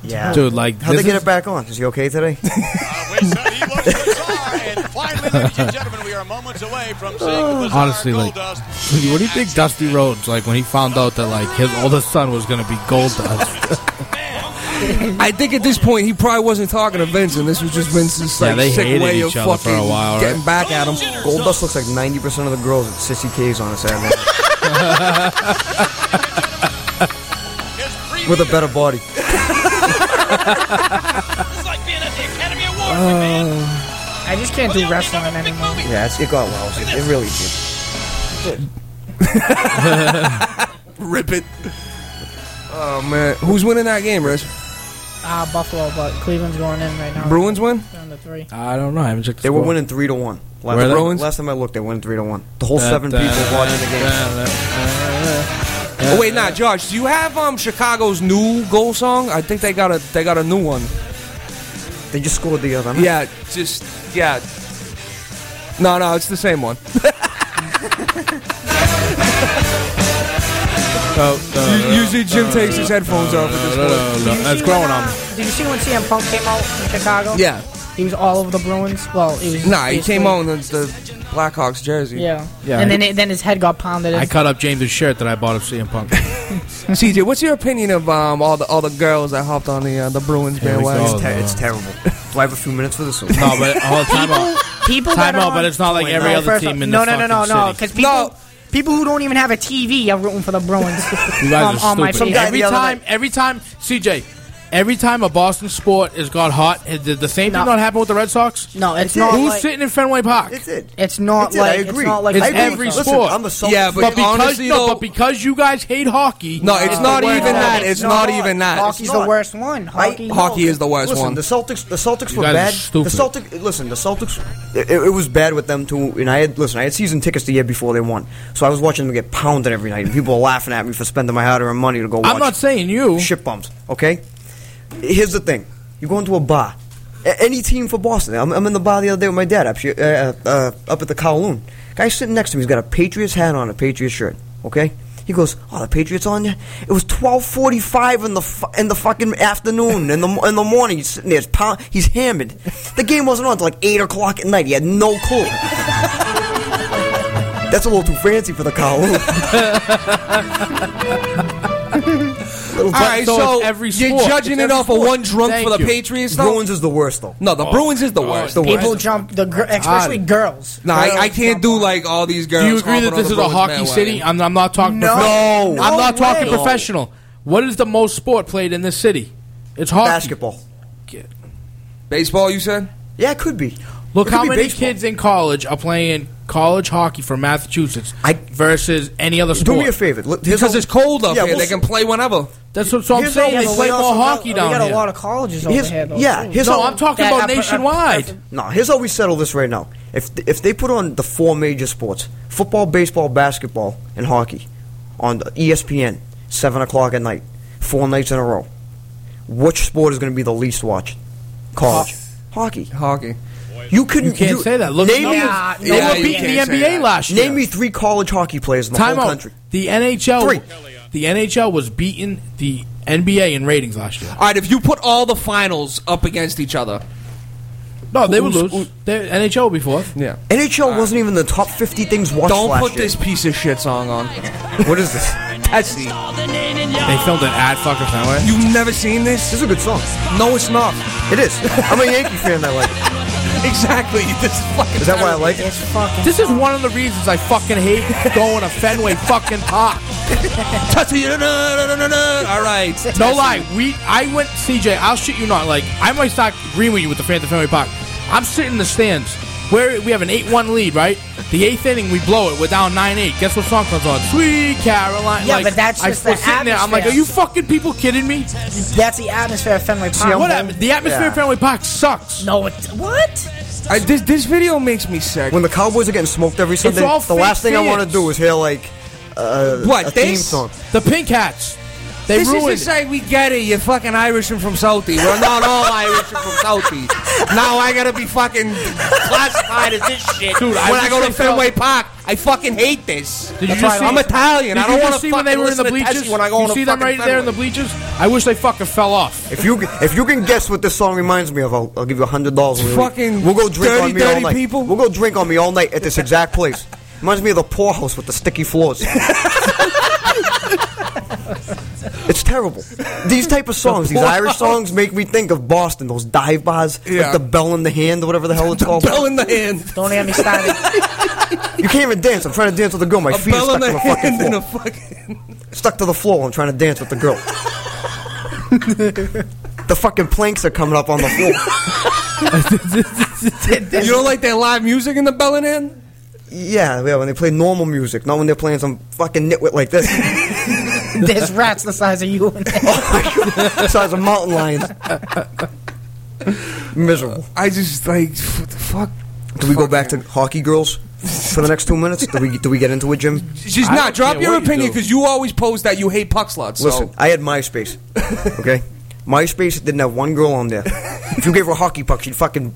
Yeah, Dude, like, how'd they get is- it back on? Is he okay today? Uh, wait, he looks bizarre. And finally, ladies and gentlemen, we are moments away from seeing the bizarre Honestly, like, Goldust. what do you think Dusty Rhodes like when he found out that like his oldest son was gonna be Goldust? I think at this point he probably wasn't talking to Vince, and this was just Vince's Yeah, they sick hated way each of other for fucking a while, getting back at him. Goldust looks like ninety percent of the girls at Sissy K's on a Saturday with a better body. It's like being at the Academy Awards, man. I just can't do wrestling anymore. Yeah, it's, it got lousy. It really did. Rip it. Oh man, who's winning that game, Rich? Ah, Buffalo, but Cleveland's going in right now. Bruins win. Down to three. I don't know. I haven't checked. The They were winning three to one. Last, Were they? Bruins? last time I looked, they won three to one. The whole seven people watching the game. Oh wait, nah, Josh, do you have um Chicago's new goal song? I think they got a they got a new one. They just scored the other night. Yeah, just yeah. No, no, it's the same one. Usually Jim takes his headphones off at this point. That's growing on me. Did you see when CM Punk came out in Chicago? Yeah. He was all over the Bruins. Well, he was. Nah, he came on the, the Blackhawks jersey. Yeah. Yeah. And then it, then his head got pounded. I in. cut up James's shirt that I bought of CM Punk. CJ, what's your opinion of um all the all the girls that hopped on the uh, the Bruins Here we bandwagon? go. It's, ter- it's terrible. Do I have a few minutes for this? one? no, but all the time out. people Time that are out, but on- it's not like every No, other first team in no, the no, no, no, fucking no, city. because people, No. people who don't even have a TV are rooting for the Bruins. You guys on, on are my stupid. Facebook. Every the other time, every time, CJ, every time a Boston sport has got hot, did the same No. thing not happen with the Red Sox? No, it's it. not. Who's like, sitting in Fenway Park? It's it. It's not It's it, like. I agree. It's not like It's the Red every Sox. sport. Listen, I'm a Celtics Yeah, but But because honestly, no, though- but because you guys hate hockey, No, it's It's not the even worst. that. It's No, not even that. Hockey's not. the worst one. Hockey. Hockey is the worst listen, one. The Celtics, the Celtics were guys are bad. stupid. The Celtics, listen, the Celtics, it, it was bad with them too. And I had, listen, I had season tickets the year before they won, so I was watching them get pounded every night, and people were laughing at me for spending my hard-earned money to go watch. I'm not saying you. shit bumps. Okay, here's the thing: you go into a bar, a- any team for Boston. I'm, I'm in the bar the other day with my dad up uh, uh, up at the Kowloon. Guy sitting next to me, he's got a Patriots hat on, a Patriots shirt. Okay. He goes, "Oh, the Patriots on you." It was twelve forty-five in the fu- in the fucking afternoon. In the in the morning, he's sitting there, he's, pound, he's hammered. The game wasn't on until like eight o'clock at night. He had no clue. That's a little too fancy for the Kowloon. Little All right, So so, it's every you're sport. judging it every off of one drunk Thank for the you. Patriots, though? Bruins is the worst though. No, the oh, Bruins is the worst. the People worst. jump the gir- especially girls. No, I, I can't do like all these girls. Do you agree that this is a hockey city? I'm, I'm not talking. No. profe- No I'm not talking professional. What is the most sport played in this city? It's hockey. Basketball. Baseball, you said? Yeah, it could be. Look It how many baseball. kids in college are playing college hockey for Massachusetts versus any other sport. Do me a favor. Look, Because a- it's cold up Yeah, here. we'll they can play whenever. That's what so I'm saying. how- They play more hockey got, down We got here. a lot of colleges over Here's- here, though. yeah, here's no, how- I'm talking That- about uh, uh, nationwide. No, here's how we settle this right now. If if they put on the four major sports football, baseball, basketball, and hockey on the ESPN seven o'clock at night, four nights in a row, which sport is going to be the least watched? College hockey. Hockey. You couldn't. You can't say that. Look, name no, me, Yeah, they Yeah, were you beating the NBA that. last year. name me three college hockey players in the Time whole out. country. The NHL. Three. The NHL was beating the NBA in ratings last year. All right, if you put all the finals up against each other, No, they would Who's- lose. The NHL would be fourth. yeah. NHL wasn't even the top fifty things watched Don't last put year. this piece of shit song on. What is this? Tessie. They filmed an ad fucker somewhere. You've never seen this? This is a good song. No, it's not. It is. I'm a Yankee fan. I like. it. Exactly. This is fucking. Is that why I like it? It's fucking. This is one of the reasons I fucking hate going to Fenway fucking Park. All right. No lie, we I went CJ. I'll shit you not. Like I might start agreeing with you with the fan at Fenway Park. I'm sitting in the stands where we have an eight-one lead, right? The eighth inning, we blow it. We're down nine-eight. Guess what song comes on? Sweet Caroline. Yeah, like, but that's I just was the sitting there. I'm like, are you fucking people kidding me? That's the atmosphere of Fenway Park. What happened? The atmosphere Yeah. at Fenway Park sucks. No, it, what? I, this this video makes me sick. When the Cowboys are getting smoked every Sunday, the last fake thing I want to do is hear like uh, What, a theme song. The Pink Hats. They this ruined is to say we get it. You're fucking Irish and from Southie. We're not all Irish and from Southie. Now I gotta be fucking classified as this shit. Dude, I when I, wish go to Fenway felt- Park, I fucking hate this. Did you That's just why see- I'm Italian. Did I don't you want just to see when they were in the bleachers. when I go you to see them fucking right there in the bleachers. I wish they fucking fell off. If you if you can guess what this song reminds me of, I'll, I'll give you a hundred dollars. Fucking we'll go drink dirty, on me all night. people? We'll go drink on me all night at this exact place. Reminds me of the poorhouse with the sticky floors. it's terrible. These type of songs, these Irish songs, make me think of Boston. Those dive bars, Yeah. like the bell in the hand or whatever the hell it's called. Bell in the hand. Don't get me started. You can't even dance. I'm trying to dance with a girl. My A feet are bell stuck in to the the fucking hand and floor. a fucking. Stuck to the floor. I'm trying to dance with the girl. the fucking planks are coming up on the floor. You don't like that live music in the bell in hand? Yeah, yeah, when they play normal music, not when they're playing some fucking nitwit like this. There's rats the size of you in there. the size of mountain lions. Miserable. I just like what the fuck. Do we go back to hockey girls for the next two minutes? Do we do we get into it, Jim? She's I not. don't Drop care your what you opinion do. because you always post that you hate puck sluts. So. Listen, I had MySpace. Okay, MySpace didn't have one girl on there. If you gave her a hockey puck, she'd fucking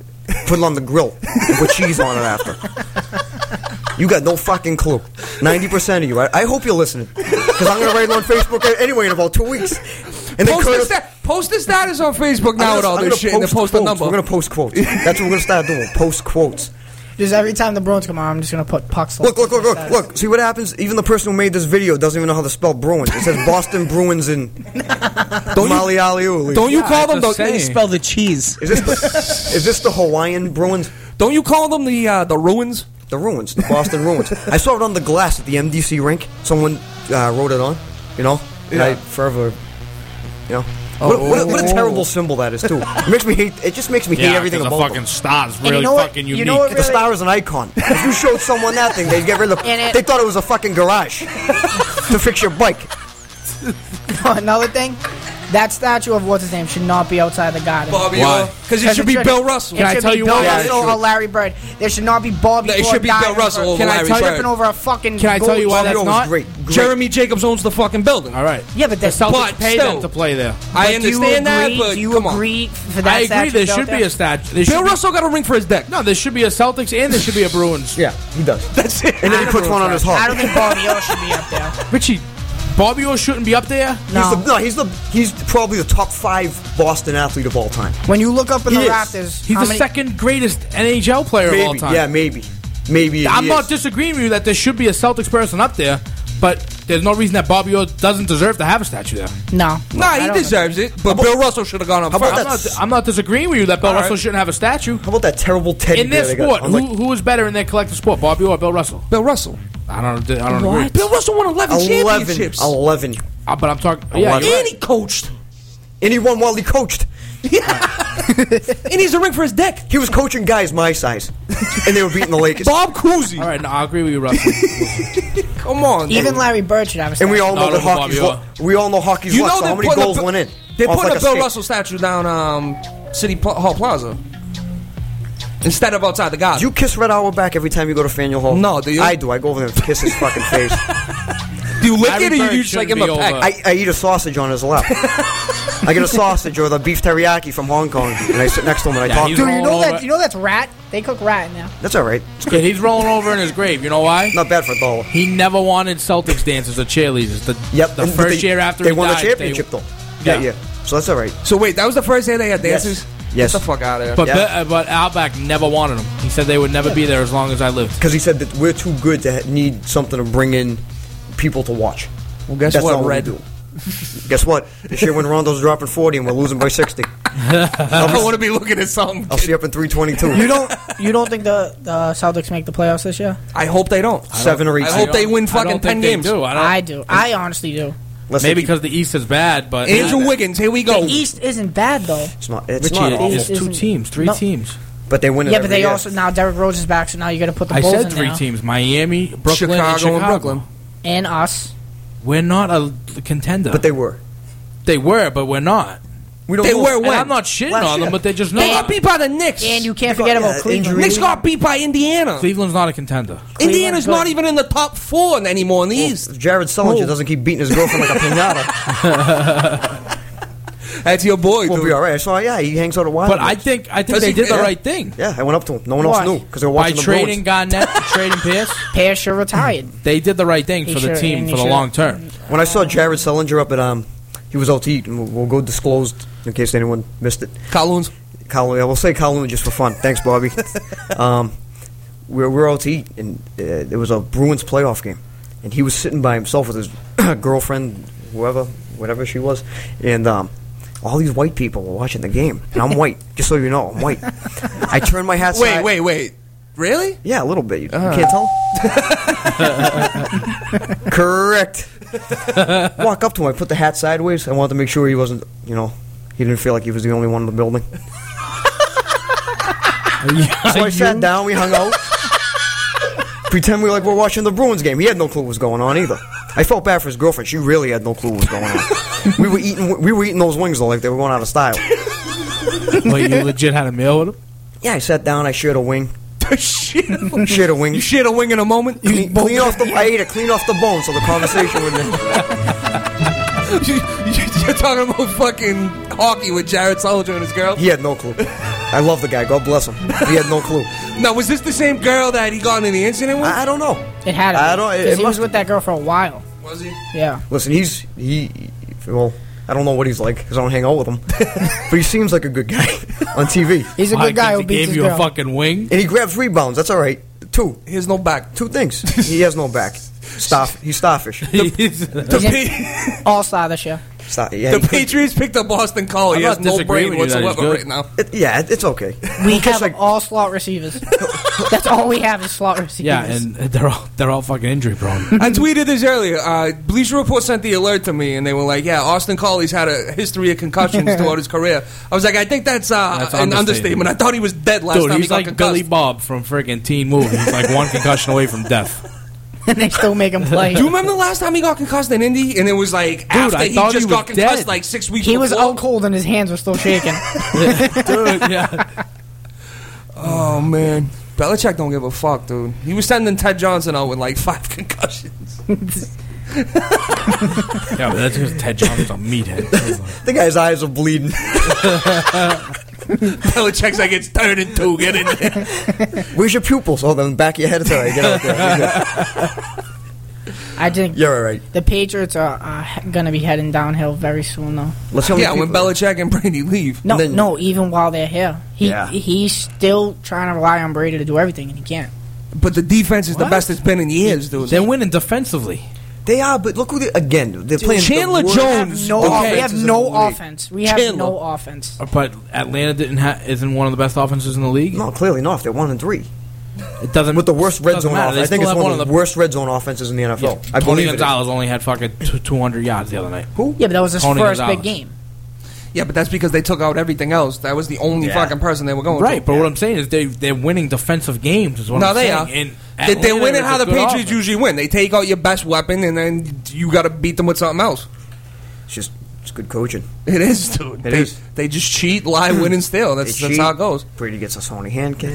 put it on the grill and put cheese on it after. You got no fucking clue. Ninety percent of you. I, I hope you're listening because I'm gonna write it on Facebook anyway in about two weeks. And then Post the, sta- post the status on Facebook now gonna- with all I'm this shit and then post the number. We're gonna post quotes. That's what we're gonna start doing. Post quotes. Just every time the Bruins come on, I'm just gonna put pucks. Look, look, look, look, look. See what happens? Even the person who made this video doesn't even know how to spell Bruins. It says Boston Bruins and Don't you- Mali Ali Don't you call them the? the They spell the cheese. Is this the, is this the Hawaiian Bruins? Don't you call them the uh, the ruins? The ruins, the Boston ruins. I saw it on the glass at the MDC rink. Someone uh, wrote it on, you know. And I forever, you know. What, what, a- what a terrible symbol that is too. It makes me hate. It just makes me hate Yeah, everything 'cause the about fucking them. star's you really know what- fucking you know what The really- star is an icon. If you showed someone that thing, they'd get rid of. It- They thought it was a fucking garage to fix your bike. Another thing, that statue of what's his name should not be outside the garden. Bobby, uh, Why? because it should be Bill Russell. Can I should tell be you Bill why? Yeah, it Russell should. or Larry Bird. There should not be Bobby. No, it should be Bill Russell for- over Can I Larry tell you- Bird. tripping over a fucking. Can I tell you why that's not? great. great. Jeremy Jacobs owns the fucking building. All right. Yeah, but The that's Celtics But pay still- them to play there. I Do understand that, agree- but do you agree for that I agree. There should be a statue. Bill Russell got a ring for his deck. No, there should be a Celtics and there should be a Bruins. Yeah, he does. That's it. And then he puts one on his heart. I don't think Bobby Orr should be up there. Richie, Bobby Orr shouldn't be up there. No. He's the, no, he's the he's probably the top five Boston athlete of all time. When you look up in He the is. rafters, He's how the many- second greatest NHL player of all time. yeah, maybe, maybe. I'm he not is. disagreeing with you that there should be a Celtics person up there, but there's no reason that Bobby Orr doesn't deserve to have a statue there. No, Nah, I he don't deserves it. But Bill Russell should have gone up how about first. I'm not, I'm not disagreeing with you that Bill All Russell right. shouldn't have a statue. How about that terrible teddy In their bear they got? sport, I'm who, like, who is better in their collective sport, Bobby Orr or Bill Russell? Bill Russell. I don't. I don't agree. Bill Russell won 11, 11, championships. 11. Uh, but I'm talking. Yeah, and right. he coached. And he won while he coached. And he's a ring for his dick. He was coaching guys my size, and they were beating the Lakers. Bob Cousy. All right, no, I agree with you, Russell. Come on. dude. Even Larry Bird should have a And we statue. all know No, that no, hockey's Bobby what, we all know hockey's You what. know So they how many put goals a, went in? They put like a a Bill skate. Russell statue down um, City Pl- Hall Plaza instead of outside the garden. You kiss Red Auerbach every time you go to Faneuil Hall? No, do you? I do. I go over there and kiss his fucking face. do you lick Larry it or you just like him a peck? I, I eat a sausage on his lap. I get a sausage or the beef teriyaki from Hong Kong, and I sit next to him and I Yeah, talk he's to Dude, him. you know that? You know that's rat. They cook rat in there. That's all right. Yeah, he's rolling over in his grave. You know why? Not bad for a dollar. He never wanted Celtics dancers or cheerleaders. The, Yep. the and- first they, year after they he won died, the championship they, though. Yeah, Yeah. yeah. So that's all right. so wait, that was the first day they had dances. Yes. Get the fuck out of there. But Yeah. Bi- uh, but Auerbach never wanted them. He said they would never be there as long as I lived. Because he said that we're too good to ha- need something to bring in people to watch. well, guess That's what, all Red? we do. Guess what? This year when Rondo's dropping 40 and we're losing by 60. I don't want to be looking at something. I'll see you up in 322. You don't. You don't think the the Celtics make the playoffs this year? I hope they don't. Seven or eight. I hope they win I fucking don't ten think they games. do. I don't, I do. I honestly do. Let's maybe because the East is bad, but Andrew Wiggins, here we go. The East isn't bad though. it's not. It's Richie, not it awful. is two Isn't- teams, three No. teams. But they win it Yeah, but every they year. also now Derrick Rose is back, so now you got to put the I Bulls said in three now. teams: Miami, Brooklyn, Chicago and Chicago. and Brooklyn. and us. We're not a contender. But they were. they were, but we're not. We don't They know. were And when? I'm not shitting Last on them, year. but they just know. They not. got beat by the Knicks. And you can't Because- forget yeah, about Cleveland. injury. Knicks got beat by Indiana. Cleveland's not a contender. Indiana's good. not even in the top four anymore in the East. Jared Sullinger doesn't keep beating his girlfriend like a pinata, That's your boy, we'll dude. be all right. So yeah, he hangs out a while. But I think I think Does they he- did the yeah. right thing yeah, I went up to him. No one Why? else knew because they were by watching the trading Bruins. Garnett, and trading Pierce. Pierce retired. They did the right thing He for the should- team and he for the should- long term. When I saw Jared Sullinger up at um, he was out to eat, and we'll, we'll go disclosed in case anyone missed it. Colloons. Kowloon, yeah, we'll say Kowloon just for fun. Thanks, Bobby. um, we're, we're out to eat, and uh, there was a Bruins playoff game, and he was sitting by himself with his girlfriend, whoever, whatever she was, and um, all these white people were watching the game, and I'm white, just so you know, I'm white. I turned my hat. Wait, side- wait, wait. Really? Yeah, a little bit. You, you can't tell. Correct. Walk up to him. I put the hat sideways. I wanted to make sure he wasn't, you know, he didn't feel like he was the only one in the building. So I sat down, we hung out. Pretend we like we're watching the Bruins game. He had no clue what was going on either. I felt bad for his girlfriend. She really had no clue what was going on. we were eating we were eating those wings though, like they were going out of style. Wait, you legit had a meal with him? Yeah, I sat down, I shared a wing. Shit. Shared a wing. You shared a wing in a moment. Clean, clean off the I ate it clean off the bone so the conversation would You- You're talking about fucking hockey with Jared Sullinger and his girl. He had no clue. I love the guy, God bless him. He had no clue. Now, was this the same girl that he got in the incident with? I, I don't know. It had. I don't- it- it he was with that girl for a while. Was he? Yeah. Listen, he's he well, I don't know what he's like because I don't hang out with him. but he seems like a good guy on TV. He's a Why, good guy 'cause who he beats gave his you girl. a fucking wing. And he grabs rebounds. That's all right. Two. He has no back. Two things. He has no back. Staff. He's starfish. He's- The, He's Pa- All star this year. Star, yeah, the Patriots picked up Boston College. He I'm has not no disagreeing brain with you that he's whatsoever good. right now. it- yeah, it- it's okay. We have like- all slot receivers. That's all we have is slot receivers. yeah, and they're all they're all fucking injury prone. I tweeted this earlier. Uh, Bleacher Report sent the alert to me, and they were like, "Yeah, Austin Collie's had a history of concussions throughout his career." I was like, "I think that's, uh, That's an understatement. understatement." I thought he was dead last Dude, time he he's got like concussed. Billy Bob from friggin' Teen Movie. He's like one concussion away from death. and they still make him play. Do you remember the last time he got concussed in Indy? And it was like after I he thought just he got was concussed dead. like six weeks he was before. out cold and his hands were still shaking. Dude, yeah. Oh man, Belichick don't give a fuck, dude. He was sending Ted Johnson out with like five concussions. Yeah, but that's because Ted Johnson's a meathead. The guy's eyes are bleeding. Belichick's like it's third and two. Get in there. Where's your pupils? Oh, then back of your head. It's all right. Get out there. You're good. I think You're all right. the Patriots are uh, going to be heading downhill very soon, though. Let's see how many Yeah, when people- Belichick and Brady leave. No, Then- no, even while they're here, he Yeah. he's still trying to rely on Brady to do everything, and he can't. But the defense is the What? best it's been in years, dude. They're winning defensively. They are, but look who they again. They're playing. the Chandler worst Jones. No, Okay. we have no offense. We have Chandler. no offense. Uh, but Atlanta didn't ha- isn't one of the best offenses in the league. No, clearly not. They're one and three It doesn't. with the worst red doesn't zone matter. offense. They I think still it's have one of the worst red zone offenses in the NFL. I Tony believe it. is. Gonzalez only had fucking two hundred yards the other night. Who? Yeah, but that was his Tony first Gonzalez. big game. Yeah, but that's because they took out everything else. That was the only Yeah. fucking person they were going Right, to. but what I'm saying is they they're winning defensive games. Is what No, I'm they saying. are. And They, they're Atlanta winning is how a the good Patriots offense. usually win. They take out your best weapon, and then you got to beat them with something else. It's just it's good coaching. It is, dude. It they, is. they just cheat, lie, win, and steal. That's They that's cheat. how it goes. Brady gets a Sony hand cam.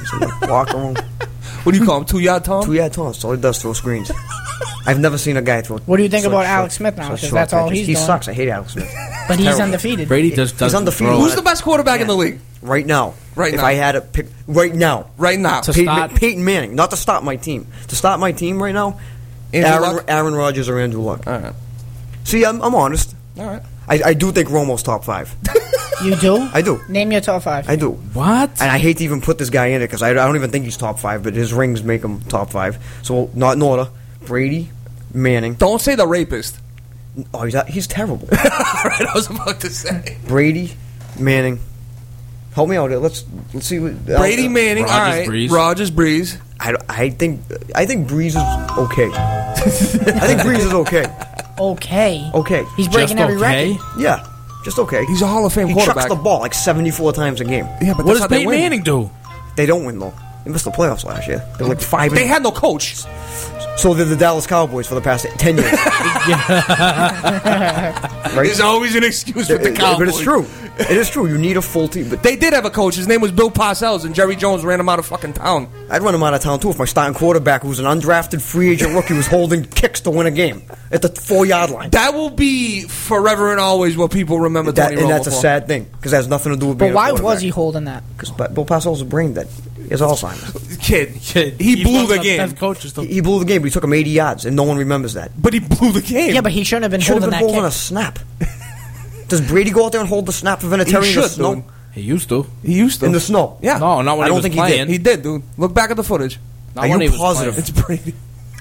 He's in the locker room. What do you call him? Two yard Tom? Two yard toss. That's all he does. Throw screens. I've never seen a guy throw. What do you think such about short- Alex Smith now? such 'Cause short that's all pitches. he's He doing. sucks. I hate Alex Smith. But he's Terrible. undefeated. Brady just He's doesn't undefeated. Who's the best quarterback in the league? Right now. Right if now. If I had to pick right now. Right now. To Peyton, start- Peyton Manning, not to stop my team. To stop my team right now, Andrew Aaron, Luck? Aaron Rodgers or Andrew Luck. All right. See, I'm, I'm honest. All right. I, I do think Romo's top five. You do? I do. Name your top five. I do. What? And I hate to even put this guy in it because I, I don't even think he's top five, but his rings make him top five. So, not in order. Brady, Manning. Don't say the rapist. Oh, he's, he's terrible. right, I was about to say. Brady, Manning. Help me out here. Let's let's see. What, uh, Brady Manning, Rodgers, all right. Brees. Rodgers, Brees. I, I think I think Brees is okay. I think Brees is okay. Okay. Okay. He's breaking Just every okay? record. Yeah, just okay. He's a Hall of Fame he quarterback. chucks the ball like seventy-four times a game. Yeah, but What that's does how they Peyton win. Manning do? They don't win though. They missed the playoffs last year. They're like five. They had no coach. so they're the Dallas Cowboys for the past ten years. right? There's always an excuse with the Cowboys. but it's true. It is true. You need a full team. But They did have a coach. His name was Bill Parcells, and Jerry Jones ran him out of fucking town. I'd run him out of town too if my starting quarterback, who was an undrafted free agent rookie, was holding kicks to win a game at the four-yard line. That will be forever and always what people remember That, Tony and Romo that's a sad thing because it has nothing to do with being But why a was he holding that? Because Bill Parcells is brain dead. He has Alzheimer's. Kid, Kid, he he's blew the the game. coaches He, he blew the game, but he took him 80 yards, and no one remembers that. But he blew the game. Yeah, but he shouldn't have been Should have holding been that holding kick. a snap. Does Brady go out there and hold the snap for Vinatieri in the should, snow? dude. He used to. he used to. In the snow? yeah. No, not when I he don't was think he did. playing. He did, dude. Look back at the footage. Not Are when you he was positive? playing. It's Brady.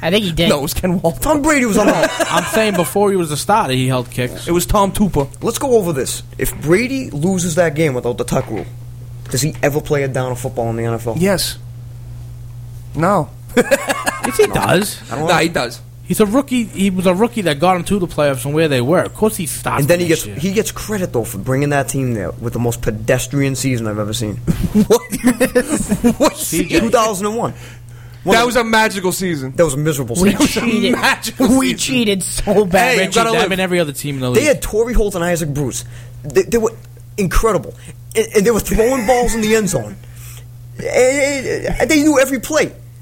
I think he did. No, it was Ken Walter. Tom Brady was on the. I'm saying before he was a starter, he held kicks. It was Tom Tupa. Let's go over this. If Brady loses that game without the tuck rule, does he ever play a down of football in the NFL? Yes. No. Yes, he does. I don't Nah, know. he does. He's a rookie. He was a rookie that got him to the playoffs and where they were. Of course, he stopped. And then he next gets year. he gets credit though for bringing that team there with the most pedestrian season I've ever seen. what? what season? 2001. That was a magical season. that was a miserable We season. cheated. magical we season. cheated so bad. Hey, you Richie, gotta them live. and every other team in the league. They had Torry Holt and Isaac Bruce. They, they were incredible, and, and they were throwing balls in the end zone. And- and they knew every play.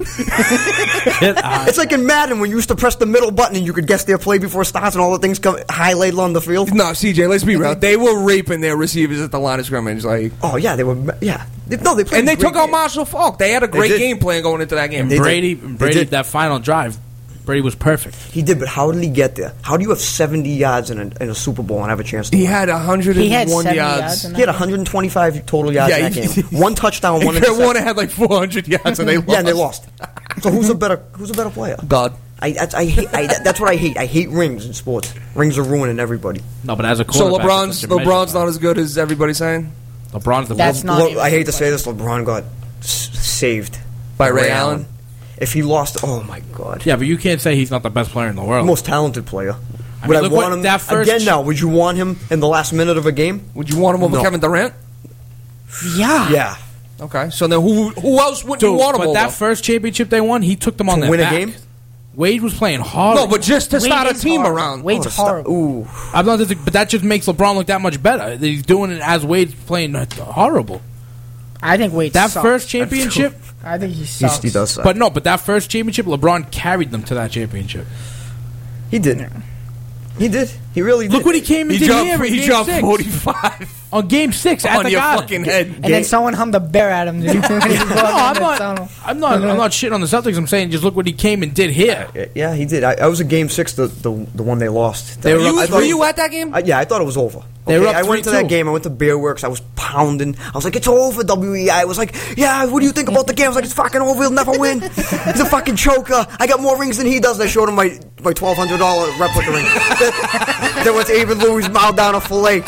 It's like in Madden when you used to press the middle button and you could guess their play before it starts, and all the things come highlighted on the field. No, CJ, let's be real. They were raping their receivers at the line of scrimmage. Like, Oh yeah, they were. Yeah, no, they played. and they great took out. Marshall Faulk. They had a great game plan going into that game. They. Brady, Brady, that final drive, Brady was perfect. He did, but how did he get there? How do you have 70 yards in a, in a Super Bowl and have a chance to He win? had 101 He had 70 yards. yards in He had 125 total yards Yeah, in that he- game. One touchdown, one And Kurt interception. Warner had like 400 yards, and they lost. Yeah, and they lost. So who's a better who's a better player? God. I, that's, I hate. I, that's what I hate. I hate rings in sports. Rings are ruining everybody. No, but as a So quarterback, LeBron's it's such a measure. LeBron's not as good as everybody's saying LeBron's the That's best. not Le- even I hate to a say this. LeBron got s- saved by Ray, Allen. If he lost, oh my god, Yeah, but you can't say he's not the best player in the world. The most talented player. I would mean, I look want what- him that first again? ch- Now, would you want him in the last minute of a game? Would you want him over No. Kevin Durant? Yeah. Yeah, Okay, so then who who else would you Dude, want him but over? that first championship they won, he took them on To their win a back. game? Wade was playing hard. no, but just to Wade start a is team horrible. around. Wade's Oh, stop- horrible. Ooh, I'm not. dis- But that just makes LeBron look that much better. He's doing it as Wade's playing uh, horrible. I think Wade That sucks. first championship, I think he He's, sucks. he does. Suck. but no, but that first championship, LeBron carried them to that championship. he did. Not He did. He really did. Look what he came and He did dropped, here in he game dropped six. 45 on game six at on the your Garden. fucking head. And then someone hummed a bear at him. Dude, when No, I'm not. I'm not. I'm not shitting on the Celtics. I'm saying just look what he came and did here. Yeah, he did. I, I was at Game Six, the the, the one they lost. They were you, I thought were you at that game? I, yeah, I thought it was over. They Okay, up I went to that game. I went to Beer Works. I was pounding. I was like, "It's over, WEI." I was like, "Yeah, what do you think about the game?" I was like, "It's fucking over. He'll never win. He's a fucking choker. I got more rings than he does." And I showed him my my twelve hundred dollar replica ring. that, that was Aben Louis mouth down a fillet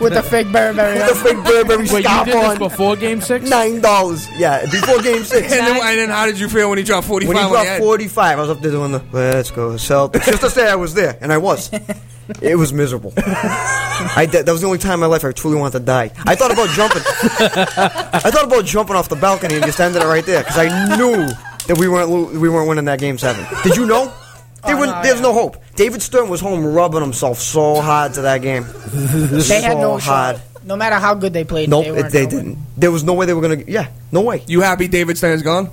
with the fake Burberry. with the fake Burberry Wait, you scarf did this on. before game six? Nine dollars. Yeah, before Game Six. and, then, and then how did you feel when he dropped 45 When he on your dropped head? 45, I was up there doing the "Let's go Celtics" just to say I was there, and I was. It was miserable. I that that was the only time in my life I truly wanted to die. I thought about jumping. I thought about jumping off the balcony and just ended it right there because I knew that we weren't lo- we weren't winning that game seven. Did you know? There Oh, was, no, there's yeah. no hope. David Stern was home rubbing himself so hard to that game. They had no hard. shot. No matter how good they played, Nope, they, it, they gonna win. didn't. There was no way they were gonna. Yeah, no way. You happy David Stern's gone?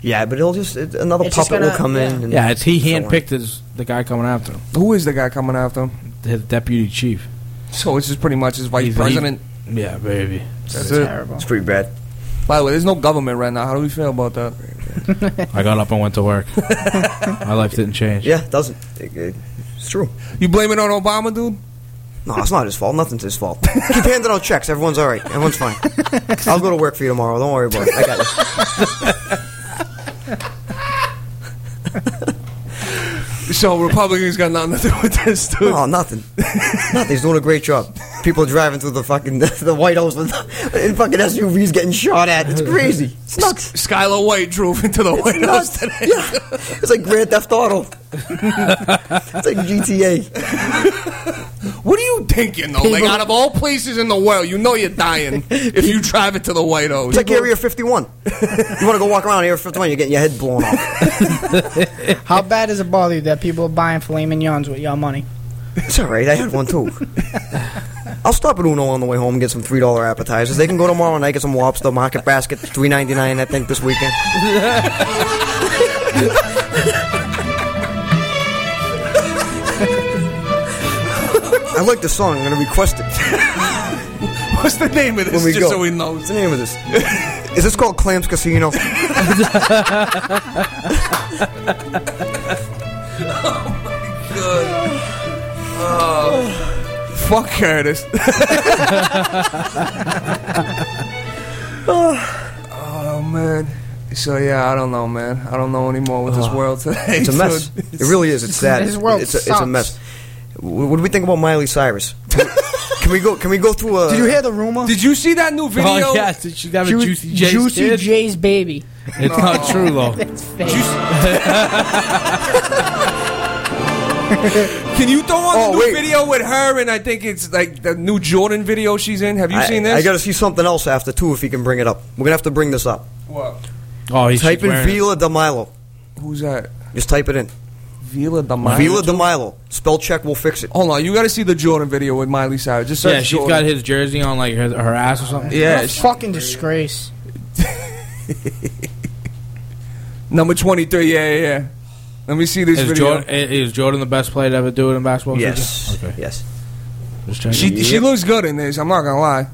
Yeah, but it'll just it, another It's puppet will gonna- come in. yeah. And Yeah, it's he handpicked his the guy coming after him, Who is the guy coming after him? his deputy chief. So it's just pretty much his vice He's- president. Yeah, baby. That's it. Terrible. It's pretty bad. By the way, there's no government right now. How do we feel about that? I got up and went to work. My life didn't change. Yeah, it doesn't. It- it- it's true. You blame it on Obama, dude? No, it's not his fault. Nothing's his fault. Keep handing out checks. Everyone's all right. Everyone's fine. I'll go to work for you tomorrow. Don't worry about it. I got you. So Republicans got nothing to do with this, dude. Oh, nothing. nothing. He's doing a great job. People driving through the fucking the White House with in fucking SUVs getting shot at. It's crazy. It's nuts. Skylar White drove into the White House today. Yeah, it's like Grand Theft Auto. it's like GTA. What are you thinking, though? Like, out of all places in the world, you know you're dying if you drive it to the White House. It's like Area 51. you want to go walk around Area 51, you're getting your head blown off. How bad does it bother you that people are buying filet mignons with your money? It's all right. I had one too. I'll stop at Uno on the way home and get some three dollar appetizers. They can go tomorrow night get some lobster market basket three ninety nine. I think this weekend. I like the song. I'm gonna request it What's the name of this? when we just go. so we know. What's the name of this? Is this called Clams Casino? Good. Oh, oh. Fuck Curtis. oh man. So yeah, I don't know, man. I don't know anymore with this oh. world today. It's a mess. dude. It really is. It's sad. This world it's a, it's a sucks. mess. Wh- What do we think about Miley Cyrus? Can we go? Can we go through a? Did you hear the rumor? Did you see that new oh, video? Oh yeah, did she have a Ju- juicy J's Juicy kid? J's baby. It's not true though. It's fake. Can you throw on Oh, the new wait. video with her and I think it's like the new Jordan video she's in? Have you I, seen this? I got to see something else after too. If he can bring it up, we're gonna have to bring this up. what? Oh, he's Type in wearing- Vila de Milo. Who's that? Just type it in. Vila de Milo. Vila de Milo. Spell check will fix it. Hold on, you got to see the Jordan video with Miley Cyrus. Just search Yeah, she's Jordan. got his jersey on like her, her ass or something. Yeah, What a she- fucking disgrace. number twenty-three. Yeah, yeah. yeah. Let me see this Is video. Jordan, is Jordan the best player to ever do it in basketball? Yes. Okay. Yes. Just checking. She she looks good in this. I'm not gonna lie.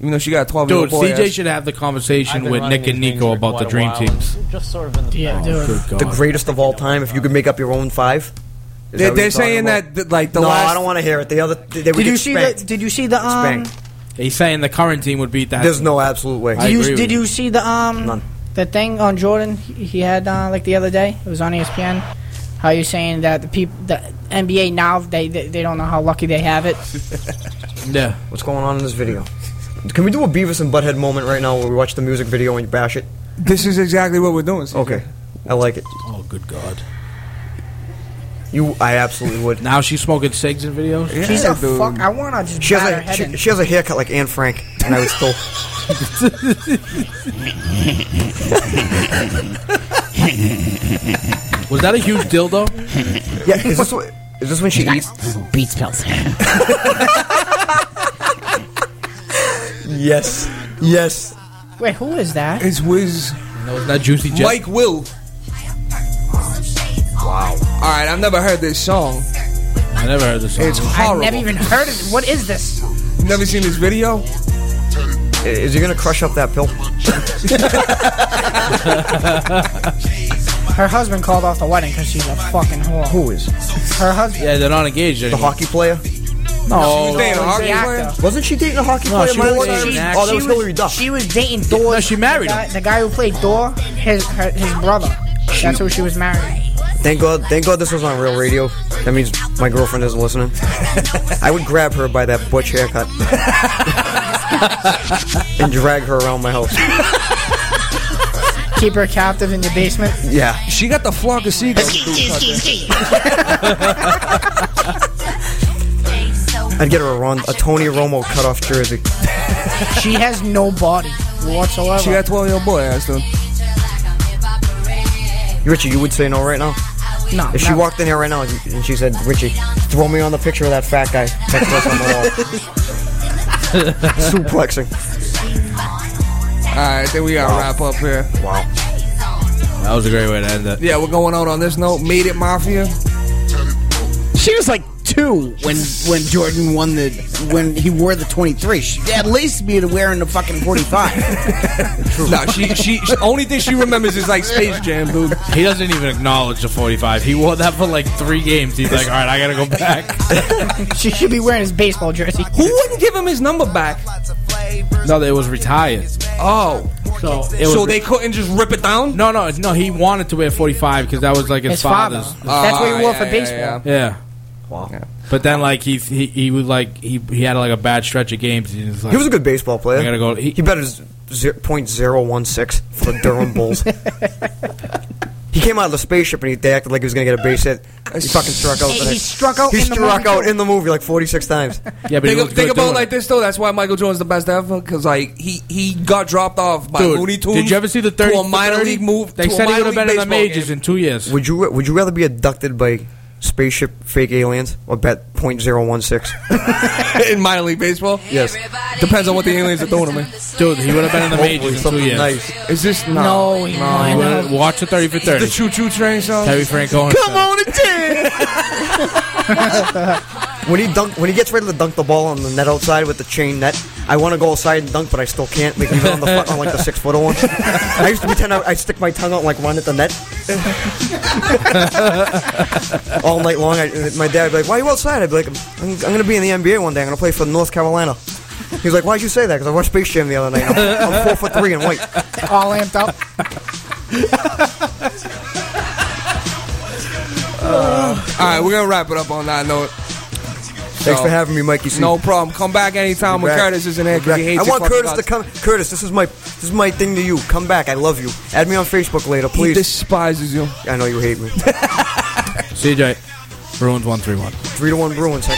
Even though she got twelve year Dude, boy. CJ ass. should have the conversation with Nick and Nico about the dream teams. Just sort of in the Yeah, dude. Good God. The greatest of all time. If you could make up your own five. Is They're, that what they're you're talking saying about? that th- like the no, last. I don't want to hear it. The other. They, they would Did get you see spanked. the? Did you see the um? Spanked. He's saying the current team would beat that. There's no absolute way. I Did you with did you. you see the um? None. The thing on Jordan he he had uh, like the other day. It was on ESPN. How you saying that the people, the NBA now they, they they don't know how lucky they have it. Yeah. What's going on in this video? Can we do a Beavis and Butthead moment right now where we watch the music video and you bash it? This is exactly what we're doing. CJ. Okay. I like it. Oh, good God. You, I absolutely would. Now she's smoking cigs in videos? Yeah, She's a dude. fuck. I want to just She has bat her a head she, in. she has a haircut like Anne Frank, and I would still. Was that a huge dildo? Yeah, is this what, is this when she eats? Beats pills. Yes, yes. Wait, who is that? It's Wiz. No, it's not Juicy J. Mike Will. Wow. All right, I've never heard this song. I never heard this song. It's horrible. I've never even heard it. What is this? You never seen this video? Is he gonna crush up that pill? Her husband called off the wedding because she's a fucking whore. Who is? Her husband. yeah, they're not engaged The anymore. hockey player? No, she was Dating a the hockey player? actor. Wasn't she dating a hockey No, player? she Miley was Cyrus? dating an Oh, that She was Hilary Duff. She was dating Thor. No, she married the guy, the guy who played Thor. His her, his brother. That's who she was married. Thank God, thank God this was on real radio. That means my girlfriend isn't listening. I would grab her by that butch haircut and drag her around my house. Keep her captive in your basement. Yeah. She got the flock of seagulls. dude, cut there. I'd get her a run, a Tony Romo cutoff jersey. She has no body whatsoever. She got 12 year old boy ass, dude. Richie, you would say no right now? No. If she never. walked in here right now and she said, Richie, throw me on the picture of that fat guy text us on the wall. Suplexing. Alright, then we gotta wrap up here. Wow. That was a great way to end it. Yeah, we're going out on this note. Made it Mafia. She was like two when when Jordan won the when he wore the twenty three. She at least be wearing the fucking forty five. nah, she, she, she, only thing she remembers is like Space Jam, dude. He doesn't even acknowledge the 45. He wore that for like three games. He's like, all right, I gotta go back. She should be wearing his baseball jersey. Who wouldn't give him his number back? no, it was retired. Oh, So it was so they couldn't just rip it down? No, no, no. He wanted to wear 45 because that was like his, His father. father's. That's what he ah, wore yeah, for yeah, baseball. yeah. Yeah. Wow. But then, like he he, he was like he he had like a bad stretch of games. He was, like, He was a good baseball player. I gotta go. He He, bet his ze- .016 for the Durham Bulls. he came out of the spaceship and he they acted like he was going to get a base hit. He fucking struck out. He- he struck out He in the struck movie, out in the movie like 46 times. yeah, but he Think, looked think good about doing like it. this though. That's why Michael Jordan's the best ever. Because like he he got dropped off by Dude, Looney Tunes. did you ever see the 30 to a minor 30? league move? They to a said he minor would have league been in the majors game. in two years. Would you Would you rather be abducted by spaceship fake aliens I bet .016? in minor league baseball. yes. Depends on what the aliens are doing to me. Dude, he would have been in the Hopefully majors in two something years. nice. Is this no? No, he He won. would've- Watch the 30 for 30. The choo choo train song. Terry Francona. Come on and dance. When he dunk, when he gets ready to dunk the ball on the net outside with the chain net, I want to go outside and dunk, but I still can't. Like even on the fu- on like the six footer one. I used to pretend I, I stick my tongue out and like run at the net all night long. I, my dad would be like, "Why are you outside?" I'd be like, "I'm, I'm going to be in the NBA one day. I'm going to play for North Carolina." He's like, "Why'd you say that?" Because I watched Space Jam the other night. I'm, I'm four foot three and white. All amped up. All right, we're gonna wrap it up on that note. Thanks So, for having me, Mikey. C. No problem. Come back anytime when Curtis isn't here because he hates I want Curtis guts. to come. Curtis, this is my this is my thing to you. Come back. I love you. Add me on Facebook later, He please. despises you. I know you hate me. CJ. Bruins 131. Three to one Bruins. Heck.